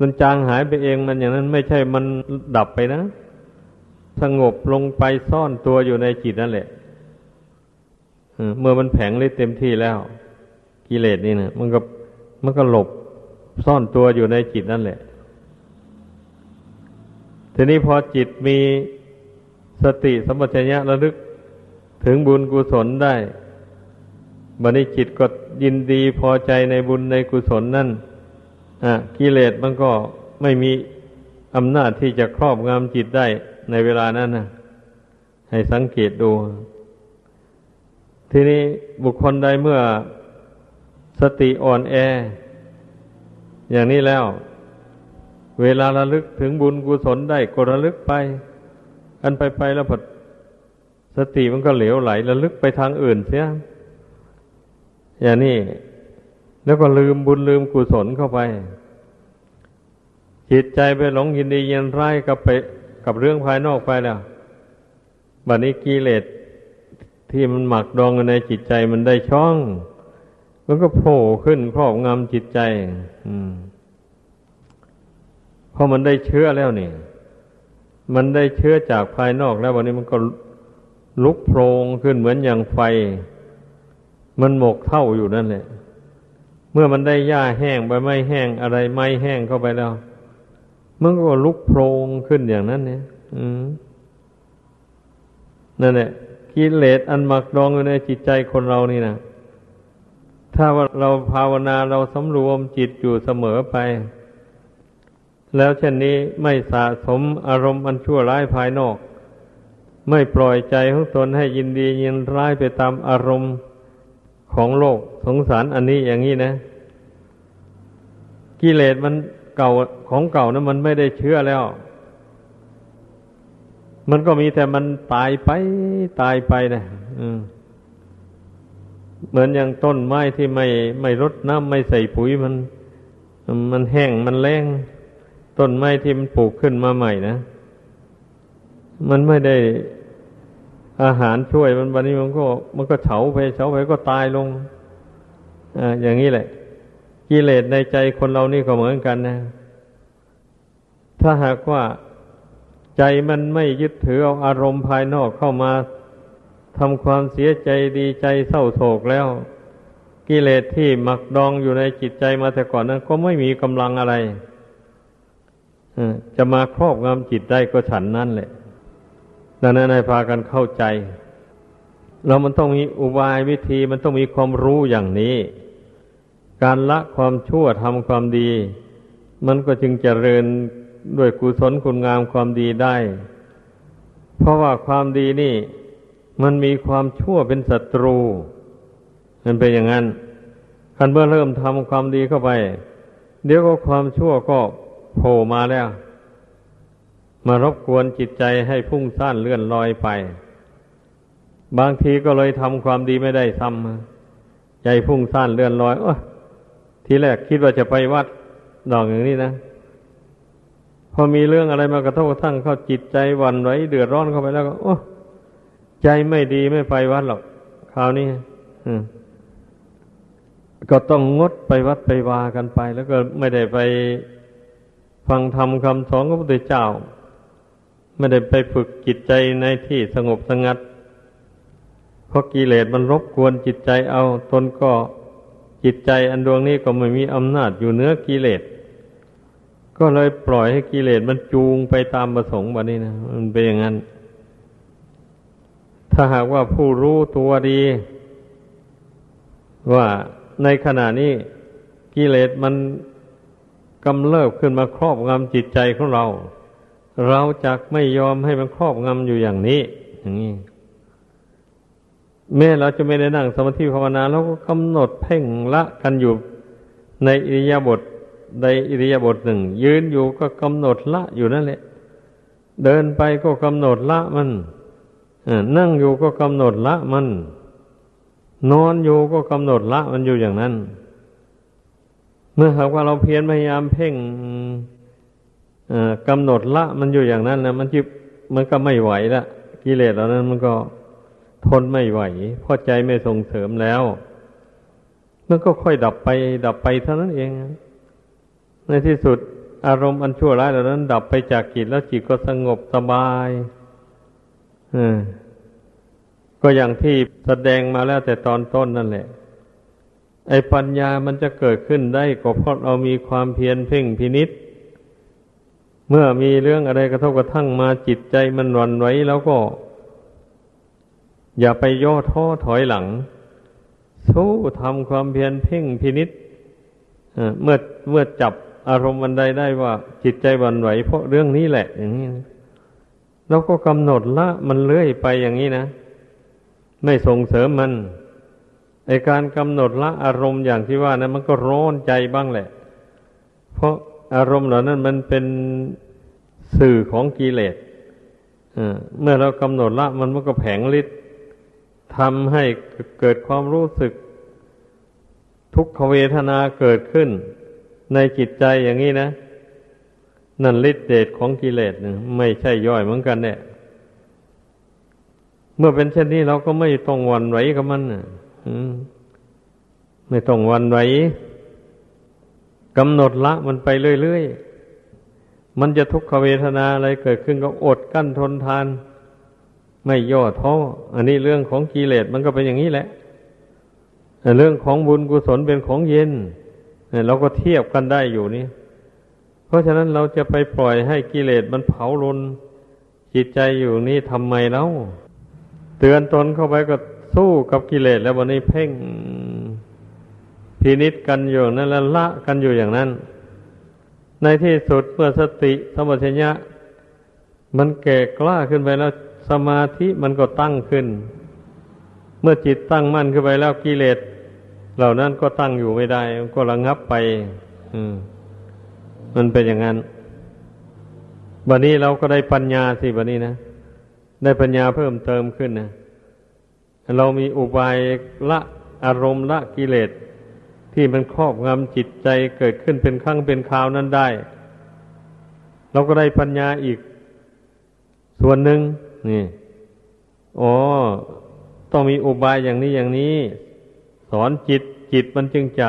A: มันจางหายไปเองมันอย่างนั้น ไม่ใช่มันดับไปนะ สงบลงไปซ่อนตัวอยู่ในจิตนั่นแหละเมื่อมันแผงเลยเต็มที่แล้ว กิเลสนี่นะมันก็มันก็หลบซ่อนตัวอยู่ในจิตนั่นแหละ ทีนี้พอจิตมีสติสมัชัญญะระลึกถึงบุญกุศลได้ บัดนี้จิตก็ยินดีพอใจในบุญในกุศลนั่นอะกิเลสมันก็ไม่มีอำนาจที่จะครอบงำจิตได้ในเวลานั้นนะให้สังเกตดู ทีนี้บุคคลใดเมื่อสติอ่อนแอ อย่างนี้แล้ว เวลาระลึกถึงบุญกุศลได้ก็ระลึกไป อันไปไปแล้วพอสติมันก็เหลวไหลระลึกไปทางอื่นเสีย อย่างนี้แล้วก็ลืมบุญลืมกุศลเข้าไป จิตใจไปหลงยินดียินร้ายกับไปกับเรื่องภายนอกไปแล้วบัดนี้กิเลสที่มันหมักดองในจิตใจมันได้ช่อง มันก็โผล่ขึ้นครอบงำจิตใจ อืมพอมันได้เชื้อแล้วนี่ มันได้เชื้อจากภายนอกแล้ววันนี้มันก็ลุกโพรงขึ้นเหมือนอย่างไฟ มันหมกเท่าอยู่นั่นแหละ เมื่อมันได้หญ้าแห้งใบไม้แห้งอะไรไม้แห้งเข้าไปแล้ว มันก็ลุกโพรงขึ้นอย่างนั้นเนี่ยอืนั่นแหละกิเลสอันหมักดองอยู่ในจิตใจคนเรานี่นะถ้าว่าเราภาวนาเราสำรวมจิตอยู่เสมอไป แล้วเช่นนี้ไม่สะสมอารมณ์อันชั่วร้ายภายนอก ไม่ปล่อยใจของตนให้ยินดียินร้ายไปตามอารมณ์ ของโลกสงสารอันนี้อย่างนี้นะ กิเลสมันเก่าของเก่านะั้นมันไม่ได้เชื่อแล้ว มันก็มีแต่มันตายไปตายไปนะเหมือนอย่างต้นไม้ที่ไม่ไม่รดน้ำไม่ใส่ปุ๋ยมันมันแห้งมันแรงต้นไม้ที่มันปลูกขึ้นมาใหม่นะ มันไม่ได้ อาหารช่วยมันวันนี้มันก็ มันก็เฉาไปเฉาไปก็ตายลงอ่าอย่างนี้แหละ กิเลสในใจคนเรานี่ก็เหมือนกันนะ ถ้าหากว่าใจมันไม่ยึดถือเอาอารมณ์ภายนอกเข้ามาทำความเสียใจดีใจเศร้าโศกแล้ว กิเลสที่หมักดองอยู่ในจิตใจมาแต่ก่อนนั้น ก็ไม่มีกำลังอะไรจะมาครอบงำจิตได้ก็ฉันนั่นแหละ ดังนั้นให้พากันเข้าใจ เรามันต้องมีอุบายวิธีมันต้องมีความรู้อย่างนี้ การละความชั่วทำความดี มันก็จึงเจริญด้วยกุศลคุณงามความดีได้ เพราะว่าความดีนี่ มันมีความชั่วเป็นศัตรู มันเป็นอย่างนั้นคันเมื่อเริ่มทำความดีเข้าไป เดี๋ยวก็ความชั่วก็โผล่มาแล้ว มารบกวนจิตใจให้พุ่งซ่านเลื่อนลอยไป บางทีก็เลยทำความดีไม่ได้ซ้ำใจพุ่งซ่านเลื่อนลอยโอ้ทีแรกคิดว่าจะไปวัดดอกอย่างนี้นะ พอมีเรื่องอะไรมากระทบกระทั่งเข้าจิตใจวันไหวเดือดร้อนเข้าไปแล้วก็โอ้ใจไม่ดีไม่ไปวัดหรอกคราวนี้ก็ต้องงดไปวัดไปวากันไป แล้วก็ไม่ได้ไปฟังธรรมคำสอนของพระพุทธเจ้า ไม่ได้ไปฝึกจิตใจในที่สงบสงัด เพราะกิเลสมันรบกวนจิตใจเอา ตนก็จิตใจอันดวงนี้ก็ไม่มีอำนาจอยู่เนื้อกิเลส ก็เลยปล่อยให้กิเลสมันจูงไปตามประสงค์แบบนี้นะ มันเป็นอย่างนั้น ถ้าหากว่าผู้รู้ตัวดี ว่าในขณะนี้กิเลสมันกำเริบขึ้นมาครอบงำจิตใจของเรา เราจักไม่ยอมให้มันครอบงำอยู่อย่างนี้ อย่างนี้แม้เราจะไม่ได้นั่งสมาธิภาวนาเราก็กำหนดเพ่งละกันอยู่ในอิริยาบถในอิริยาบถหนึ่ง ยืนอยู่ก็กำหนดละอยู่นั่นแหละ เดินไปก็กำหนดละมันนั่งอยู่ก็กำหนดละมัน นอนอยู่ก็กำหนดละมันอยู่อย่างนั้น เมื่อหากว่าเราเพียรพยายามเพ่ง กำหนดละมันอยู่อย่างนั้นนะมันจิมันก็ไม่ไหวละกิเลสเหล่านั้นมันก็ทนไม่ไหวเพราะใจไม่ส่งเสริมแล้ว มันก็ค่อยดับไป ดับไปเท่านั้นเอง ในที่สุดอารมณ์อันชั่วร้ายเหล่านั้น ดับไปจากจิตแล้วจิตก็สงบสบายก็อย่างที่แสดงมาแล้วแต่ตอนต้นนั่นแหละ ไอ้ปัญญามันจะเกิดขึ้นได้ก็เพราะเรามีความเพียรเพ่งพินิษ์ เมื่อมีเรื่องอะไรกระทบกระทั่งมาจิตใจมันวันไหวแล้วก็ อย่าไปย่อท้อถอยหลัง สู้ทำความเพียรเพ่งพินิษเมื่อเมื่อจับอารมณ์บันใดได้ว่า จิตใจวันไหว เพราะเรื่องนี้แหละ อย่างนี้เราก็กำหนดละมันเลื่อยไปอย่างนี้นะ ไม่ส่งเสริมมันไอการกำหนดละอารมณ์อย่างที่ว่านะมันก็ร้อนใจบ้างแหละ เพราะ อารมณ์เหล่านั้นมันเป็นสื่อของกิเลสเมื่อเรากำหนดละมันมันก็แผงฤทธิ์ทำให้เกิดความรู้สึก ทุกขเวทนาเกิดขึ้น ในจิตใจอย่างนี้นะ นั่นฤทธิเดชของกิเลสไม่ใช่ย่อยเหมือนกันเนี่ยเมื่อเป็นเช่นนี้เราก็ไม่ต้องวันไหวกับมันนะไม่ต้องวันไหว กำหนดละมันไปเรื่อยๆ มันจะทุกขเวทนาอะไรเกิดขึ้นก็อดกั้นทนทาน ไม่ย่อท้อ อันนี้เรื่องของกิเลสมันก็เป็นอย่างนี้แหละเรื่องของบุญกุศลเป็นของเย็นเราก็เทียบกันได้อยู่นี่ เพราะฉะนั้นเราจะไปปล่อยให้กิเลสมันเผาลนจิตใจอยู่นี่ทำไมเล่าเตือนตนเข้าไปก็สู้กับกิเลสแล้ววันนี้เพ่ง พินิษกันอยู่นั่นแล้วละกันอยู่อย่างนั้น ในที่สุดเมื่อสติสมัชัญญะ มันแก่กล้าขึ้นไปแล้วสมาธิมันก็ตั้งขึ้น เมื่อจิตตั้งมั่นขึ้นไปแล้วกิเลสเหล่านั้นก็ตั้งอยู่ไม่ได้ มันก็ระงับไป อืม มันเป็นอย่างนั้นบัดนี้เราก็ได้ปัญญาสิบัดนี้นะได้ปัญญาเพิ่มเติมขึ้นนะเรามีอุบายละอารมณ์ละกิเลส ที่มันครอบงำจิตใจเกิดขึ้นเป็นครั้งเป็นคราวนั้นได้เราก็ได้ปัญญาอีก ส่วนหนึ่งนี่อ๋อต้องมีอุบายอย่างนี้อย่างนี้ สอนจิตจิตมันจึงจะ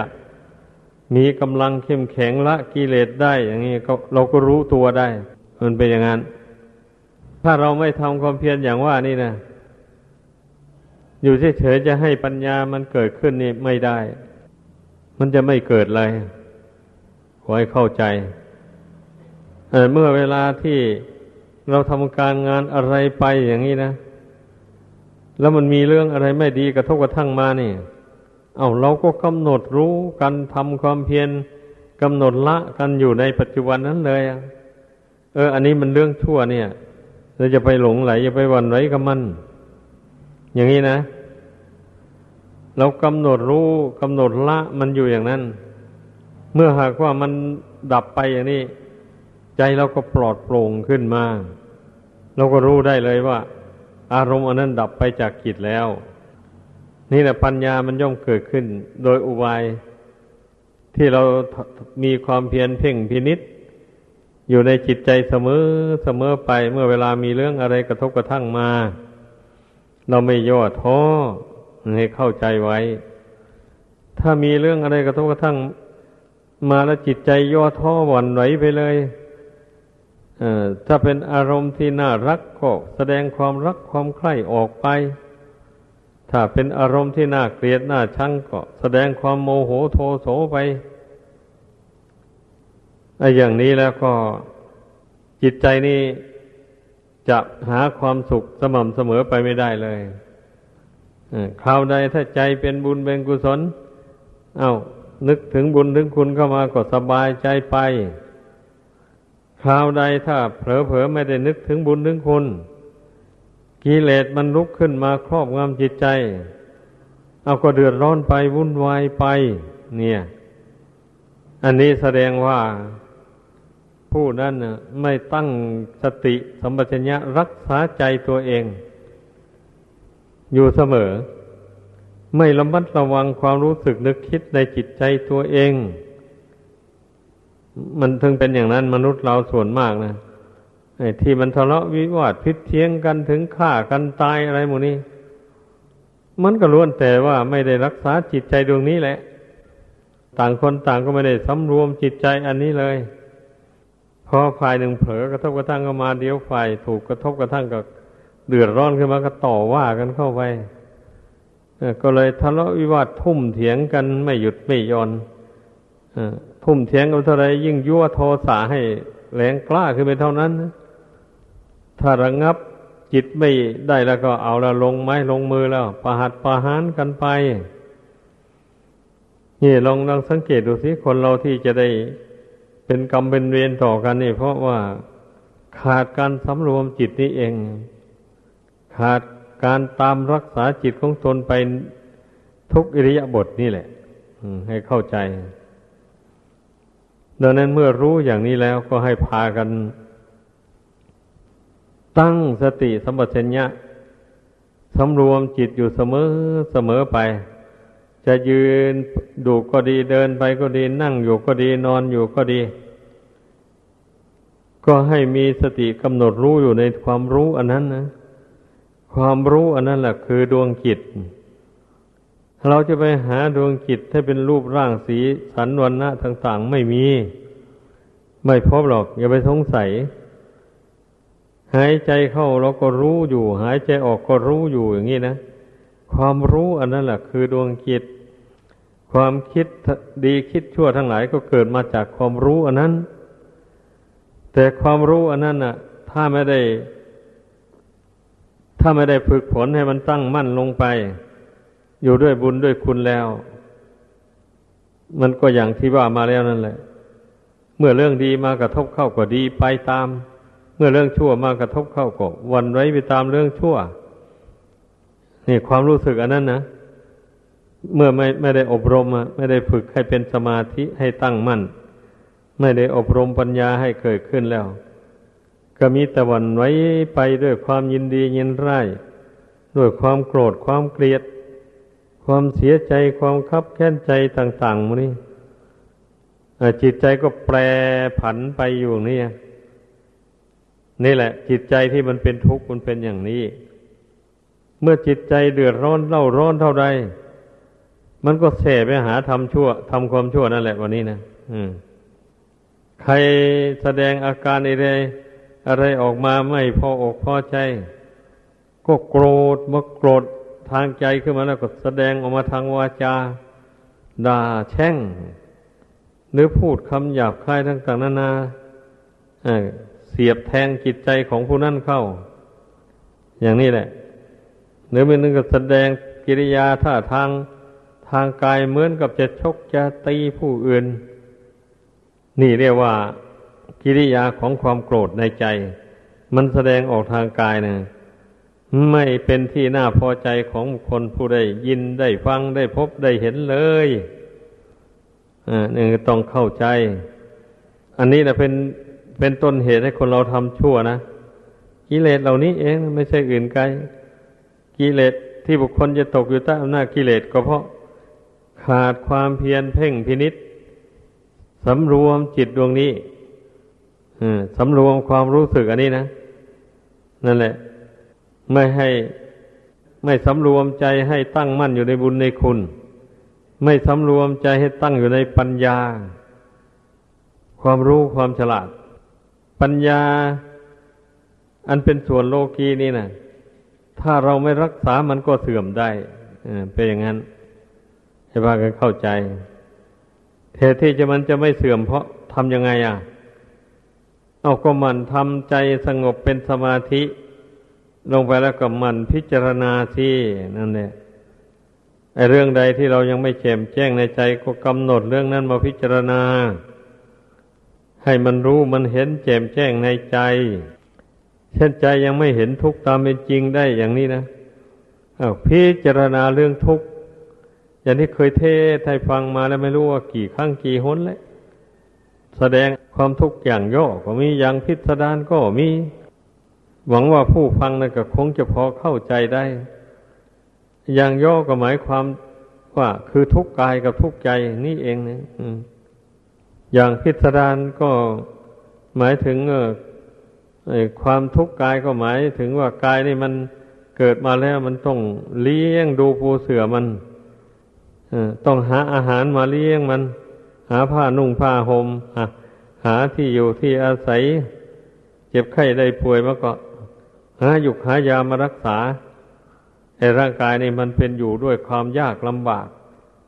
A: มีกำลังเข้มแข็งละกิเลสได้ อย่างนี้ก็เราก็รู้ตัวได้ มันเป็นอย่างนั้น ถ้าเราไม่ทำความเพียรอย่างว่านี่นะอยู่เฉยๆจะให้ปัญญามันเกิดขึ้นนี่ไม่ได้ มันจะไม่เกิดเลยขอให้เข้าใจเเมื่อเวลาที่เราทำการงานอะไรไปอย่างนี้นะ แล้วมันมีเรื่องอะไรไม่ดีกระทบกระทั่งมานี่ เอาเราก็กำหนดรู้กันทำความเพียรกำหนดละกันอยู่ในปัจจุบันนั้นเลยเออ อันนี้มันเรื่องชั่วเนี่ย เราจะไปหลงไหลจะไปวันไหวกับมัน อย่างนี้นะ เรากำหนดรู้กำหนดละมันอยู่อย่างนั้น เมื่อหากว่ามันดับไปอย่างนี้ ใจเราก็ปลอดโปร่งขึ้นมา เราก็รู้ได้เลยว่า อารมณ์อันนั้นดับไปจากกิจแล้ว นี่แหละปัญญามันย่อมเกิดขึ้น โดยอุบาย ที่เรามีความเพียรเพ่งพินิษอยู่ในจิตใจเสมอเสมอไปเมื่อเวลามีเรื่องอะไรกระทบกระทั่งมา เราไม่ย่อท้อ ให้เข้าใจไว้ ถ้ามีเรื่องอะไรกระทบกระทั่งมาแล้วจิตใจย่อท้อหวั่นไหวไปเลยถ้าเป็นอารมณ์ที่น่ารักก็แสดงความรักความใคร่ออกไป ถ้าเป็นอารมณ์ที่น่าเกลียดน่าชังก็แสดงความโมโหโทโสไปไอ้อย่างนี้แล้วก็จิตใจนี่จะหาความสุขสม่ำเสมอไปไม่ได้เลย คราวใดถ้าใจเป็นบุญเป็นกุศล เอา้า นึกถึงบุญถึงคุณเข้ามาก็สบายใจไป คราวใดถ้าเผลอๆไม่ได้นึกถึงบุญถึงคุณกิเลสมันลุกขึ้นมาครอบงำจิตใจ เอาก็เดือดร้อนไปวุ่นวายไป เนี่ย อันนี้แสดงว่าผู้นั้นไม่ตั้งสติสัมปชัญญะรักษาใจตัวเอง อยู่เสมอ ไม่ระมัดระวังความรู้สึกนึกคิดในจิตใจตัวเอง มันถึงเป็นอย่างนั้นมนุษย์เราส่วนมากนะไอ้ที่มันทะเลาะวิวาทพิษเทียงกันถึงฆ่ากันตายอะไรหมดนี้ มันก็ล้วนแต่ว่าไม่ได้รักษาจิตใจดวงนี้แหละ ต่างคนต่างก็ไม่ได้สำรวมจิตใจอันนี้เลยพอฝ่ายหนึ่งเผลอกระทบกระทั่งก็มาเดี๋ยวฝ่ายถูกกระทบกระทั่งก็ เดือดร้อนขึ้นมาก็ต่อว่ากันเข้าไปก็เลยทะเลาะวิวาททุ่มเถียงกันไม่หยุดไม่ย่อนทุ่มเถียงกันเท่าไรยิ่งยั่วโทสะให้แรงกล้าขึ้นไปเท่านั้น ถ้าระงับจิตไม่ได้แล้วก็เอาละลงไม้ลงมือแล้ว ประหัดประหารกันไปนี่ลองลองสังเกตดูสิคนเราที่จะได้เป็นกรรมเป็นเวรต่อกันนี่ เพราะว่าขาดการสำรวมจิตนี้เอง ขาดการตามรักษาจิตของตนไปทุกอิริยาบถนี่แหละให้เข้าใจ ดังนั้นเมื่อรู้อย่างนี้แล้วก็ให้พากัน ตั้งสติสัมปชัญญะสำรวมจิตอยู่เสมอเสมอไป จะยืนดูก็ดีเดินไปก็ดีนั่งอยู่ก็ดีนอนอยู่ก็ดี ก็ให้มีสติกำหนดรู้อยู่ในความรู้อันนั้นนะ ความรู้อันนั้นแหละคือดวงจิต เราจะไปหาดวงจิตให้เป็นรูปร่างสีสันวันนะต่าง ๆ ไม่มี ไม่พบหรอกอย่าไปสงสัย หายใจเข้าเราก็รู้อยู่ หายใจออกก็รู้อยู่อย่างนี้นะความรู้อันนั้นแหละคือดวงจิต ความคิดดีคิดชั่วทั้งหลายก็เกิดมาจากความรู้อันนั้น แต่ความรู้อันนั้นน่ะ ถ้าไม่ได้ ถ้าไม่ได้ฝึกฝนให้มันตั้งมั่นลงไป อยู่ด้วยบุญด้วยคุณแล้ว มันก็อย่างที่ว่ามาแล้วนั่นแหละ เมื่อเรื่องดีมากระทบเข้าก็ดีไปตาม เมื่อเรื่องชั่วมากระทบเข้าก็วันไว้ไปตามเรื่องชั่ว นี่ความรู้สึกอันนั้นนะเมื่อไม่ไม่ได้อบรมไม่ได้ฝึกให้เป็นสมาธิให้ตั้งมั่น ไม่ได้อบรมปัญญาให้เกิดขึ้นแล้ว ก็มีแต่วันไว้ไปด้วยความยินดียินร้าย ด้วยความโกรธความเกลียด ความเสียใจความคับแค้นใจต่างๆมันนี่จิตใจก็แปรผันไปอยู่นี่นี่แหละ จิตใจที่มันเป็นทุกข์มันเป็นอย่างนี้ เมื่อจิตใจเดือดร้อนเล่าร้อนเท่าใดมันก็เสไปหาทำชั่วทำความชั่วนั่นแหละวันนี้นะอืม ใครแสดงอาการอะไร อะไรออกมาไม่พออกพอใจ ก็โกรธมาโกรธทางใจขึ้นมาแล้วก็แสดงออกมาทางวาจา ด่าแช่ง หรือพูดคำหยาบคายต่างๆนานาเสียบแทงจิตใจของผู้นั้นเข้า อย่างนี้แหละ หรือไม่นึงก็แสดงกิริยาท่าทางทางกายเหมือนกับจะชกจะตีผู้อื่น นี่เรียกว่า กิริยาของความโกรธในใจ มันแสดงออกทางกายนะไม่เป็นที่น่าพอใจของคนผู้ใดยินได้ฟังได้พบได้เห็นเลยอ่านี่ต้องเข้าใจ อันนี้นะเป็นเป็นต้นเหตุให้คนเราทำชั่วนะกิเลสเหล่านี้เองไม่ใช่อื่นไกลกิเลสที่บุคคลจะตกอยู่ใต้อำนาจกิเลสก็เพราะขาดความเพียรเพ่งพินิษสำรวมจิตดวงนี้ สำรวมความรู้สึกอันนี้นะ นั่นแหละ ไม่ให้ไม่สำรวมใจให้ตั้งมั่นอยู่ในบุญในคุณ ไม่สำรวมใจให้ตั้งอยู่ในปัญญา ความรู้ความฉลาด ปัญญา อันเป็นส่วนโลกีนี่นะถ้าเราไม่รักษามันก็เสื่อมได้เป็นอย่างนั้นให้พากันเข้าใจเหตุที่จะมันจะไม่เสื่อมเพราะทำยังไงอะ เอาก็มันทำใจสงบเป็นสมาธิ ลงไปแล้วก็มันพิจารณาที่นั่นแหละไอ้เรื่องใดที่เรายังไม่แจ่มแจ้งในใจก็กำหนดเรื่องนั้นมาพิจารณา ให้มันรู้มันเห็นแจ่มแจ้งในใจ เช่นใจยังไม่เห็นทุกข์ตามเป็นจริงได้อย่างนี้นะอาพิจารณาเรื่องทุกข์อย่างที่เคยเทศให้ฟังมาแล้วไม่รู้ว่ากี่ครั้งกี่หนแล้ว แสดงความทุกข์อย่างย่อก็มีอย่างพิสดารก็มี หวังว่าผู้ฟังนั่นก็คงจะพอเข้าใจได้ อย่างย่อก็หมายความว่าคือทุกข์กายกับทุกข์ใจนี่เองนะอย่างพิสดารก็หมายถึงความทุกข์กายก็หมายถึงว่ากายนี่มันเกิดมาแล้วมันต้องเลี้ยงดูปูเสือมันต้องหาอาหารมาเลี้ยงมัน หาผ้านุ่งผ้าหม่มหาที่อยู่ที่อาศัย เจ็บไข้ได้ป่วยมาก็หาหยุกหายามารักษาไอ้ร่างกายนี่มันเป็นอยู่ด้วยความยากลำบาก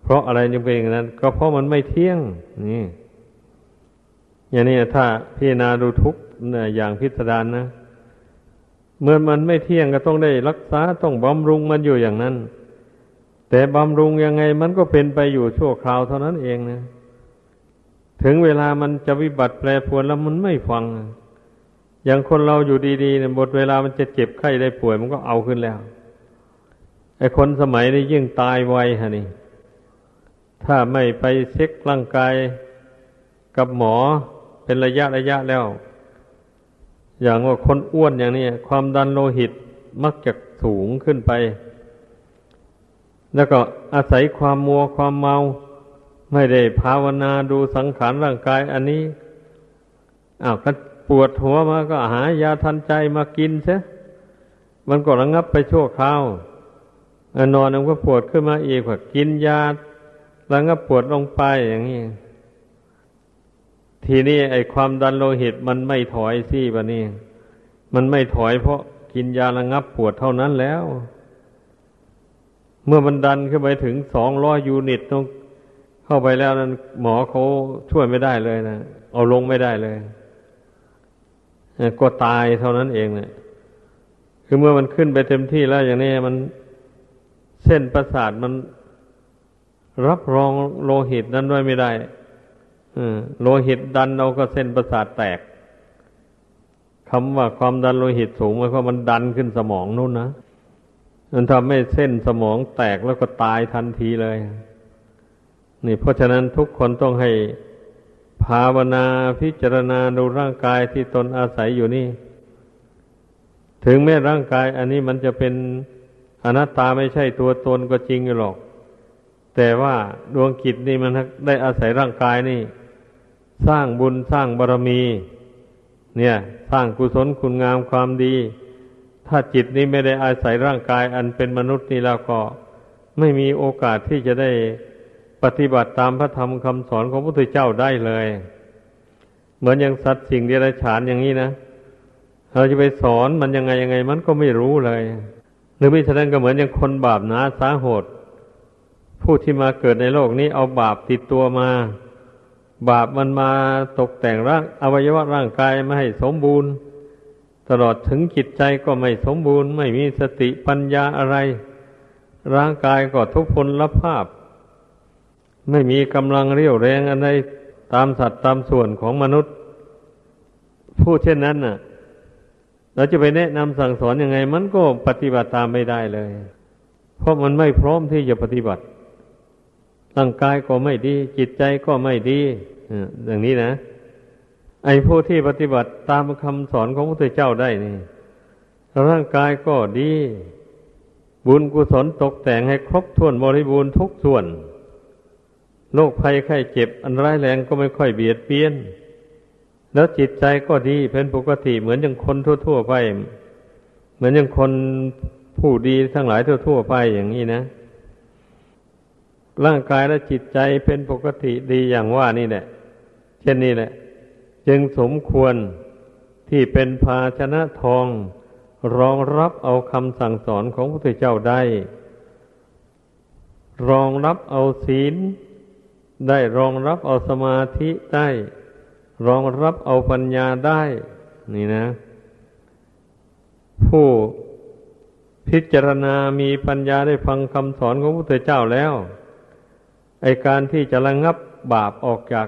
A: เพราะอะไรจึงเป็นอย่างนั้น ก็เพราะมันไม่เที่ยง นี่ อย่างนี้ถ้าพิจารณาดูทุกอย่างพิสดารนนะเมื่อมันไม่เที่ยงก็ต้องได้รักษาต้องบำรุงมันอยู่อย่างนั้น แต่บำรุงยังไงมันก็เป็นไปอยู่ชั่วคราวเท่านั้นเองนะ ถึงเวลามันจะวิบัติแปรปรวนแล้วมันไม่ฟัง อย่างคนเราอยู่ดีๆเนี่ยหมดเวลามันจะเจ็บไข้ได้ป่วยมันก็เอาขึ้นแล้วไอ้คนสมัยนี้ยิ่งตายไวฮะนี่ ถ้าไม่ไปเช็คร่างกายกับหมอเป็นระยะระยะแล้ว อย่างว่าคนอ้วนอย่างนี้ความดันโลหิตมักจะสูงขึ้นไป แล้วก็อาศัยความมัวความเมา ไม่ได้ภาวนาดูสังขารร่างกาย อันนี้อ้าวก็ปวดหัวมาก็หายาทันใจมากินเสียมันก็ระงับไปชั่วคราว นอนมันก็ปวดขึ้นมาอีกว่ากินยาระงับปวดลงไปอย่างนี้ ทีนี้ไอ้ความดันโลหิตมันไม่ถอยสิบะนี่มันไม่ถอยเพราะกินยาระงับปวดเท่านั้นแล้ว เมื่อมันดันขึ้นไปถึงสองร้อยยูนิตต้อง เข้าไปแล้วนั้น หมอเขาช่วยไม่ได้เลยนะเอาลงไม่ได้เลยก็ตายเท่านั้นเองเนะี่ยคือเมื่อมันขึ้นไปเต็มที่แล้วอย่างนี้มันเส้นประสาทมันรับรองโลหิตนั้นด้วยไม่ได้โลหิตดันเราก็เส้นประสาทแตกคำว่าความดันโลหิตสูงมันก็มันดันขึ้นสมองนู่นนะมันทำให้เส้นสมองแตกแล้วก็ตายทันทีเลย นี่เพราะฉะนั้นทุกคนต้องให้ภาวนาพิจารณาดูร่างกายที่ตนอาศัยอยู่นี่ ถึงแม้ร่างกายอันนี้มันจะเป็นอนัตตาไม่ใช่ตัวตนก็จริงหรอก แต่ว่าดวงกิจนี่มันได้อาศัยร่างกายนี่ สร้างบุญสร้างบารมี เนี่ย สร้างกุศลคุณงามความดี ถ้าจิตนี้ไม่ได้อาศัยร่างกายอันเป็นมนุษย์นี่แล้วก็ ไม่มีโอกาสที่จะได้ ปฏิบัติตามพระธรรมคำสอนของพระพุทธเจ้าได้เลย เหมือนอย่างสัตว์สิ่งเดรัจฉานอย่างนี้นะเราจะไปสอนมันยังไงยังไง มันก็ไม่รู้เลย หรือไม่ฉะนั้นก็เหมือนอย่างคนบาปหนะสาโหดผู้ที่มาเกิดในโลกนี้เอาบาปติดตัวมา บาปมันมาตกแต่งร่างอวัยวะร่างกายไม่ให้สมบูรณ์ ตลอดถึงจิตใจก็ไม่สมบูรณ์ ไม่มีสติปัญญาอะไร ร่างกายก็ทุพพลภาพ ไม่มีกำลังเรี่ยวแรงอะไรตามสัตว์ตามส่วนของมนุษย์ ผู้เช่นนั้นน่ะ เราจะไปแนะนำสั่งสอนอยังไง มันก็ปฏิบัติตามไม่ได้เลย เพราะมันไม่พร้อมที่จะปฏิบัติร่างกายก็ไม่ดี จิตใจก็ไม่ดีอย่างนี้นะไอ้ผู้ที่ปฏิบัติตามคำสอนของพระพุทธเจ้าได้นี่ร่างกายก็ดี บุญกุศลตกแต่งให้ครบถ้วนบริบูรณ์ทุกส่วน โรคภัยไข้เจ็บ อันร้ายแรงก็ไม่ค่อยเบียดเบียน แล้วจิตใจก็ดีเป็นปกติเหมือนอย่างคนทั่ว ๆ ไป เหมือนอย่างคนผู้ดีทั้งหลายทั่ว ๆ ไปอย่างนี้นะ ร่างกายและจิตใจเป็นปกติดีอย่างว่านี่แหละ เช่นนี้แหละ จึงสมควรที่เป็นภาชนะทอง รองรับเอาคำสั่งสอนของพระพุทธเจ้าได้ รองรับเอาศีล ได้รองรับเอาสมาธิได้ รองรับเอาปัญญาได้ นี่นะ ผู้พิจารณามีปัญญาได้ฟังคำสอนของพระพุทธเจ้าแล้วไอการที่จะระงับบาปออกจาก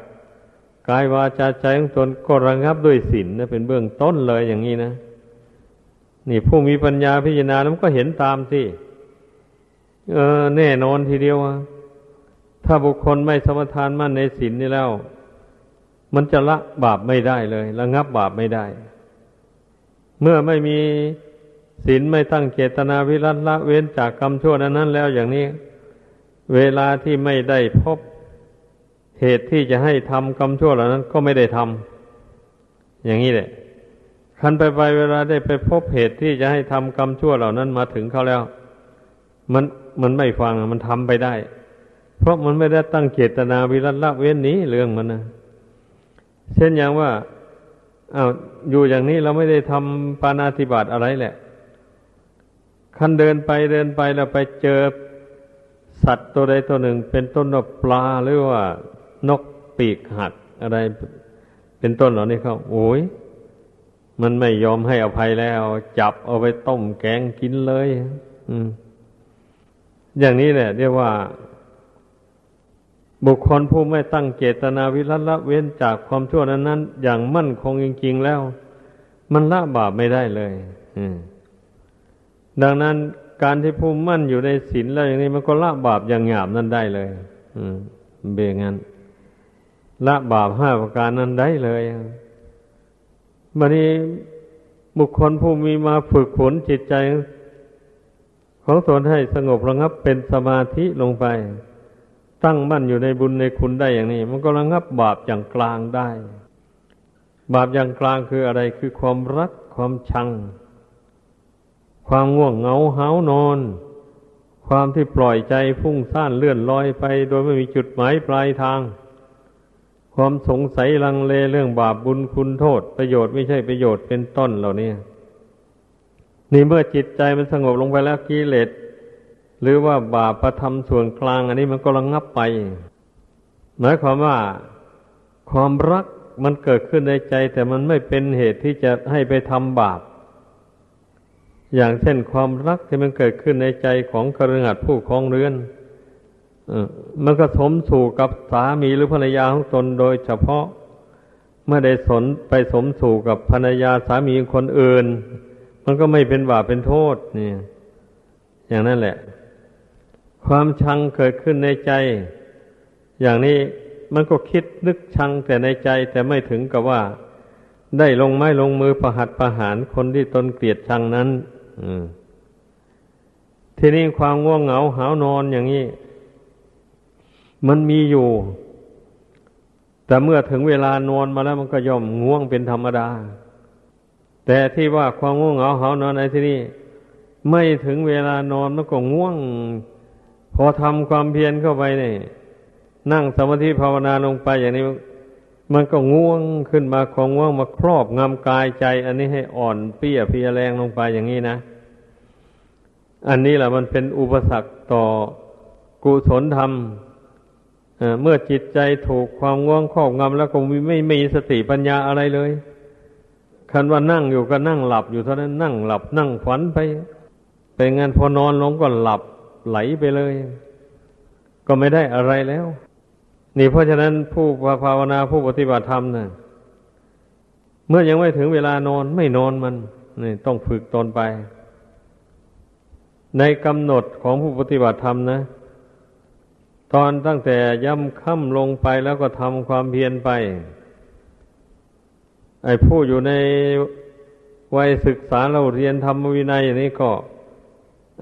A: กายวาจาใจของตนก็ระงับด้วยศีลนะเป็นเบื้องต้นเลยอย่างนี้นะ นี่ผู้มีปัญญาพิจารณาแล้วก็เห็นตามสิเออ แน่นอนทีเดียว ถ้าบุคคลไม่สมทานมั่นในศีลนี่แล้ว มันจะละบาปไม่ได้เลยระงับบาปไม่ได้ เมื่อไม่มีศีลไม่ตั้งเจตนาวิรัตละเว้นจากกรรมชั่วนั้นนั้นแล้วอย่างนี้ เวลาที่ไม่ได้พบเหตุที่จะให้ทำกรรมชั่วเหล่านั้นก็ไม่ได้ทำอย่างนี้แหละคันไปไปเวลาได้ไปพบเหตุที่จะให้ทำกรรมชั่วเหล่านั้นมาถึงเขาแล้ว มันมันไม่ฟังมันทำไปได้ เพราะมันไม่ได้ตั้งเจตนาวิรัตละเว้นนี้เรื่องมันนะเช่นอย่างว่าอา้าวอยู่อย่างนี้เราไม่ได้ทำปานาธิบาตอะไรแหละคันเดินไปเดินไปแล้วไปเจอสัตว์ตัวใดตัวหนึ่ง เป็นต้นว่าปลาหรือว่า นกปีกหัดอะไร เป็นต้นเหล่านี้เขาโอ้ยมันไม่ยอมให้อภัยแล้ว จับเอาไปต้มแกงกินเลย อืม อย่างนี้แหละเรียกว่า บุคคลผู้ไม่ตั้งเจตนาวิรัตละเว้นจากความชั่วนั้นนั้นอย่างมั่นคงจริงๆแล้ว มันละบาปไม่ได้เลยดังนั้นการที่ผู้มั่นอยู่ในศีลแล้วอย่างนี้มันก็ละบาปอย่างหยาบนั้นได้เลยเบงันละบาปห้าประการนั้นได้เลยบันนี้บุคคลผู้มีมาฝึกฝนจิตใจ ของตนให้สงบระงับเป็นสมาธิลงไป ตั้งมั่นอยู่ในบุญในคุณได้อย่างนี้ มันก็ระงับบาปอย่างกลางได้ บาปอย่างกลางคืออะไรคือความรักความชัง ความง่วงเหงาหานอน ความที่ปล่อยใจฟุ้งซ่านเลื่อนลอยไป โดยไม่มีจุดหมายปลายทาง ความสงสัยลังเลเรื่องบาปบุญคุณโทษ ประโยชน์ไม่ใช่ประโยชน์เป็นต้นเหล่านี้นี่เมื่อจิตใจมันสงบลงไปแล้วกิเลส หรือว่าบาปประทำส่วนกลางอันนี้มันก็ระงงับไป หมายความว่าความรักมันเกิดขึ้นในใจ แต่มันไม่เป็นเหตุที่จะให้ไปทำบาป อย่างเช่นความรักที่มันเกิดขึ้นในใจของกระหัดผู้ครองเรือนมันก็สมสู่กับสามีหรือภรรยาของตนโดยเฉพาะเมื่อได้สนไปสมสู่กับภรรยาสามีคนอื่น มันก็ไม่เป็นบาปเป็นโทษนี่อย่างนั้นแหละ ความชังเกิดขึ้นในใจ อย่างนี้มันก็คิดนึกชังแต่ในใจแต่ไม่ถึงกับว่า ได้ลงไม้ลงมือประหัตประหารคนที่ตนเกลียดชังนั้นทีนี้ความง่วงเหงาหานอนอย่างนี้ มันมีอยู่ แต่เมื่อถึงเวลานอนมาแล้วมันก็ย่อมง่วงเป็นธรรมดา แต่ที่ว่าความง่วงเหงาหานอนในที่นี้ไม่ถึงเวลานอนมันก็ง่วง อทำความเพียรเข้าไปเนี่ยนั่งสมาธิภาวนาลงไปอย่างนี้ มันก็ง่วงขึ้นมาของง่วงมาครอบงำกายใจ อันนี้ให้อ่อนเปี้ยเพียแรงลงไปอย่างนี้นะ อันนี้แหละมันเป็นอุปสรรคต่อกุศลธรรมเมื่อจิตใจถูกความง่วงครอบงำแล้วก็ไม่ไม่มีสติปัญญาอะไรเลยคันว่านั่งอยู่ก็นั่งหลับอยู่เท่านั้นนั่งหลับนั่งฝันไปเป็นงานพอนอนลงก็หลับ ไหลไปเลย ก็ไม่ได้อะไรแล้ว นี่เพราะฉะนั้นผู้ภาวนาผู้ปฏิบัติธรรมนะ่ะเมื่อยังไม่ถึงเวลานอนไม่นอนมันนี่ต้องฝึกตนไป ในกำหนดของผู้ปฏิบัติธรรมนะ ตอนตั้งแต่ย่ำค่ำลงไปแล้วก็ทำความเพียรไป ไอ้ผู้อยู่ในวัยศึกษาเราเรียนธรรมวินัยอย่างนี้ก็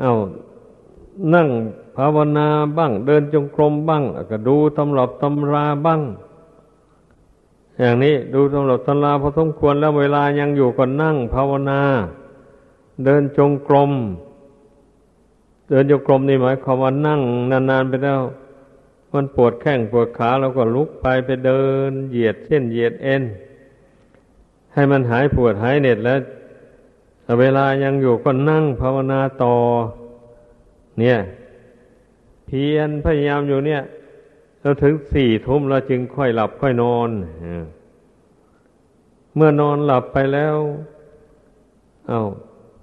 A: เอา นั่งภาวนาบ้าง เดินจงกรมบ้างก็ดูตำรับตำราบ้าง อย่างนี้ดูตำรับตำราพอสมควรแล้วเวลายังอยู่ก็นั่งภาวนา เดินจงกรมเดินจงกรมนี่หมายความว่านั่งนานๆไปแล้ว มันปวดแข้งปวดขาเราก็ลุกไปไปเดิน เหยียดเส้นเหยียดเอ็นให้มันหายปวดหายเหน็ดแล้วเวลายังอยู่ก็นั่งภาวนาต่อ เนี่ย เพียรพยายามอยู่เนี่ยเราถึงสี่ทุ่มเราจึงค่อยหลับค่อยนอนเมื่อนอนหลับไปแล้ว เอา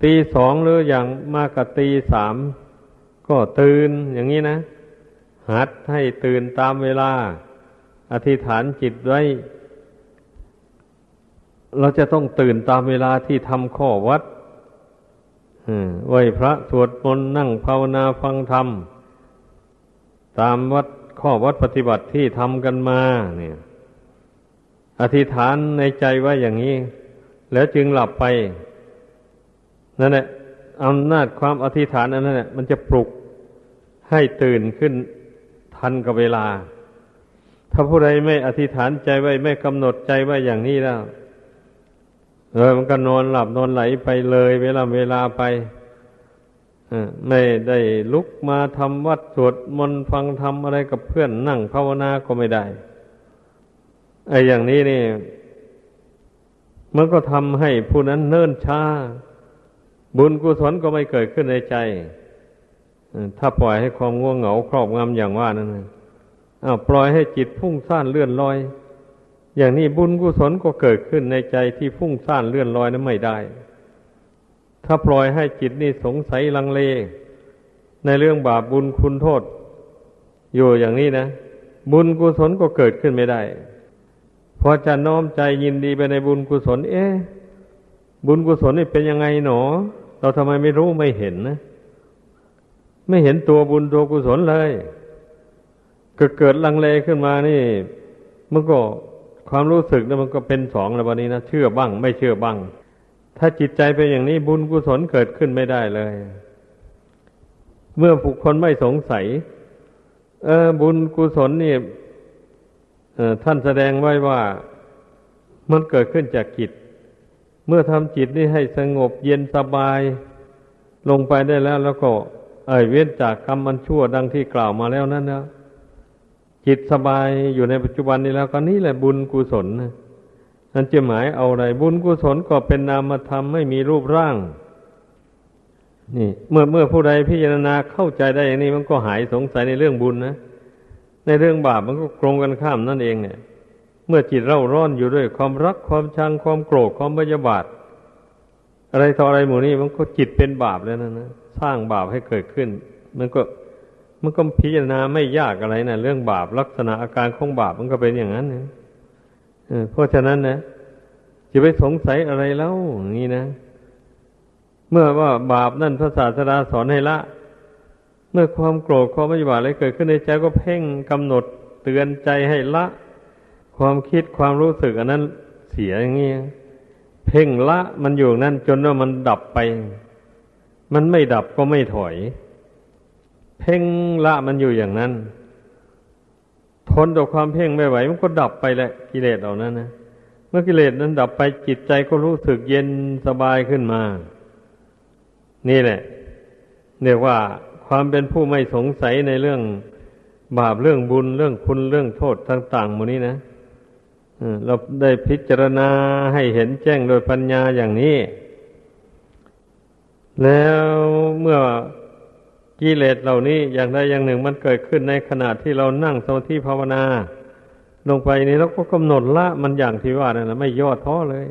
A: ตีสองหรืออย่างมากกับตีสามก็ตื่นอย่างนี้นะหัดให้ตื่นตามเวลา อธิษฐานจิตไว้ เราจะต้องตื่นตามเวลาที่ทำข้อวัด ไหวพระสวดมนต์นั่งภาวนาฟังธรรม ตามวัดข้อวัดปฏิบัติที่ทำกันมา เนี่ย อธิษฐานในใจว่าอย่างนี้ แล้วจึงหลับไป นั่นแหละอำนาจความอธิษฐานอันนั้นแหละมันจะปลุกให้ตื่นขึ้นทันกับเวลา ถ้าผู้ใดไม่อธิษฐานใจไว้ไม่กำหนดใจไว้อย่างนี้แล้ว เออมันก็นอนหลับนอนไหลไปเลยเวลาเวลาไปไม่ได้ลุกมาทำวัดสวดมนต์ฟังธรรมอะไรกับเพื่อนนั่งภาวนาก็ไม่ได้ไอ้อย่างนี้นี่ มันก็ทำให้ผู้นั้นเนิ่นช้า บุญกุศลก็ไม่เกิดขึ้นในใจถ้าปล่อยให้ความง่วงเหงาครอบงำอย่างว่านั้นอ้าวปล่อยให้จิตพุ่งซ่านเลื่อนลอย อย่างนี้บุญกุศลก็เกิดขึ้นในใจที่พุ่งซ่านเลื่อนลอยนั้นไม่ได้ ถ้าปล่อยให้จิตนี่สงสัยลังเล ในเรื่องบาปบุญคุณโทษ อยู่อย่างนี้นะ บุญกุศลก็เกิดขึ้นไม่ได้ พอจะน้อมใจยินดีไปในบุญกุศล เอ๊ะบุญกุศลนี่เป็นยังไงหนอ เราทำไมไม่รู้ไม่เห็นนะไม่เห็นตัวบุญตัวกุศลเลยก็เกิดลังเลขึ้นมานี่มันก็ ความรู้สึกนะมันก็เป็นสองแล้ววันนี้นะเชื่อบ้าง ไม่เชื่อบ้าง ถ้าจิตใจเป็นอย่างนี้บุญกุศลเกิดขึ้นไม่ได้เลย เมื่อผู้คนไม่สงสัย เออ บุญกุศลนี่ท่านแสดงไว้ว่ามันเกิดขึ้นจากจิต เมื่อทำจิตนี่ให้สงบเย็นสบาย ลงไปได้แล้ว แล้วก็ เอ่ยเว้นจากกรรมมันชั่วดังที่กล่าวมาแล้วนั่นนะ จิตสบายอยู่ในปัจจุบันนี้แล้วก็นี่แหละบุญกุศลนะนั่นจะหมายเอาอะไรบุญกุศลก็เป็นนามธรรมไม่มีรูปร่าง นี่ เมื่อเมื่อผู้ใดพิจารณาเข้าใจได้อย่างนี้มันก็หายสงสัยในเรื่องบุญนะในเรื่องบาปมันก็ตรงกันข้ามนั่นเองเนี่ย เมื่อจิตเร่าร้อนอยู่ด้วยความรักความชังความโกรธความพยาบาท อะไรต่ออะไรหมู่นี้มันก็จิตเป็นบาปแล้วนะนะสร้างบาปให้เกิดขึ้น มันก็ มันก็พิจารณาไม่ยากอะไรนะเรื่องบาปลักษณะอาการของบาปมันก็เป็นอย่างนั้นนะเพราะฉะนั้นนะจะไปสงสัยอะไรแล้วนี่นะ เมื่อว่าบาปนั่นพระศาสดาสอนให้ละ เมื่อความโกรธความไม่บาปอะไรเกิดขึ้นในใจก็เพ่งกำหนดเตือนใจให้ละ ความคิดความรู้สึกอันนั้นเสียอย่างนี้เพ่งละมันอยู่นั่นจนว่ามันดับไป มันไม่ดับก็ไม่ถอย เพ่งละมันอยู่อย่างนั้น ทนต่อความเพ่งไม่ไหว มันก็ดับไปแหละกิเลสเหล่านั้นนะเมื่อกิเลสนั้นดับไปจิตใจก็รู้สึกเย็นสบายขึ้นมา นี่แหละเรียกว่าความเป็นผู้ไม่สงสัยในเรื่องบาปเรื่องบุญเรื่องคุณเรื่องโทษต่างๆหมดนี้นะเราได้พิจารณาให้เห็นแจ้งโดยปัญญาอย่างนี้ แล้วเมื่อ กิเลสเหล่านี้อย่างใดอย่างหนึ่งมันเกิดขึ้นในขณะที่เรานั่งสมาธิภาวนา ลงไปนี่เราก็กำหนดละมันอย่างที่ว่านั่นนะไม่ย่อท้อเลย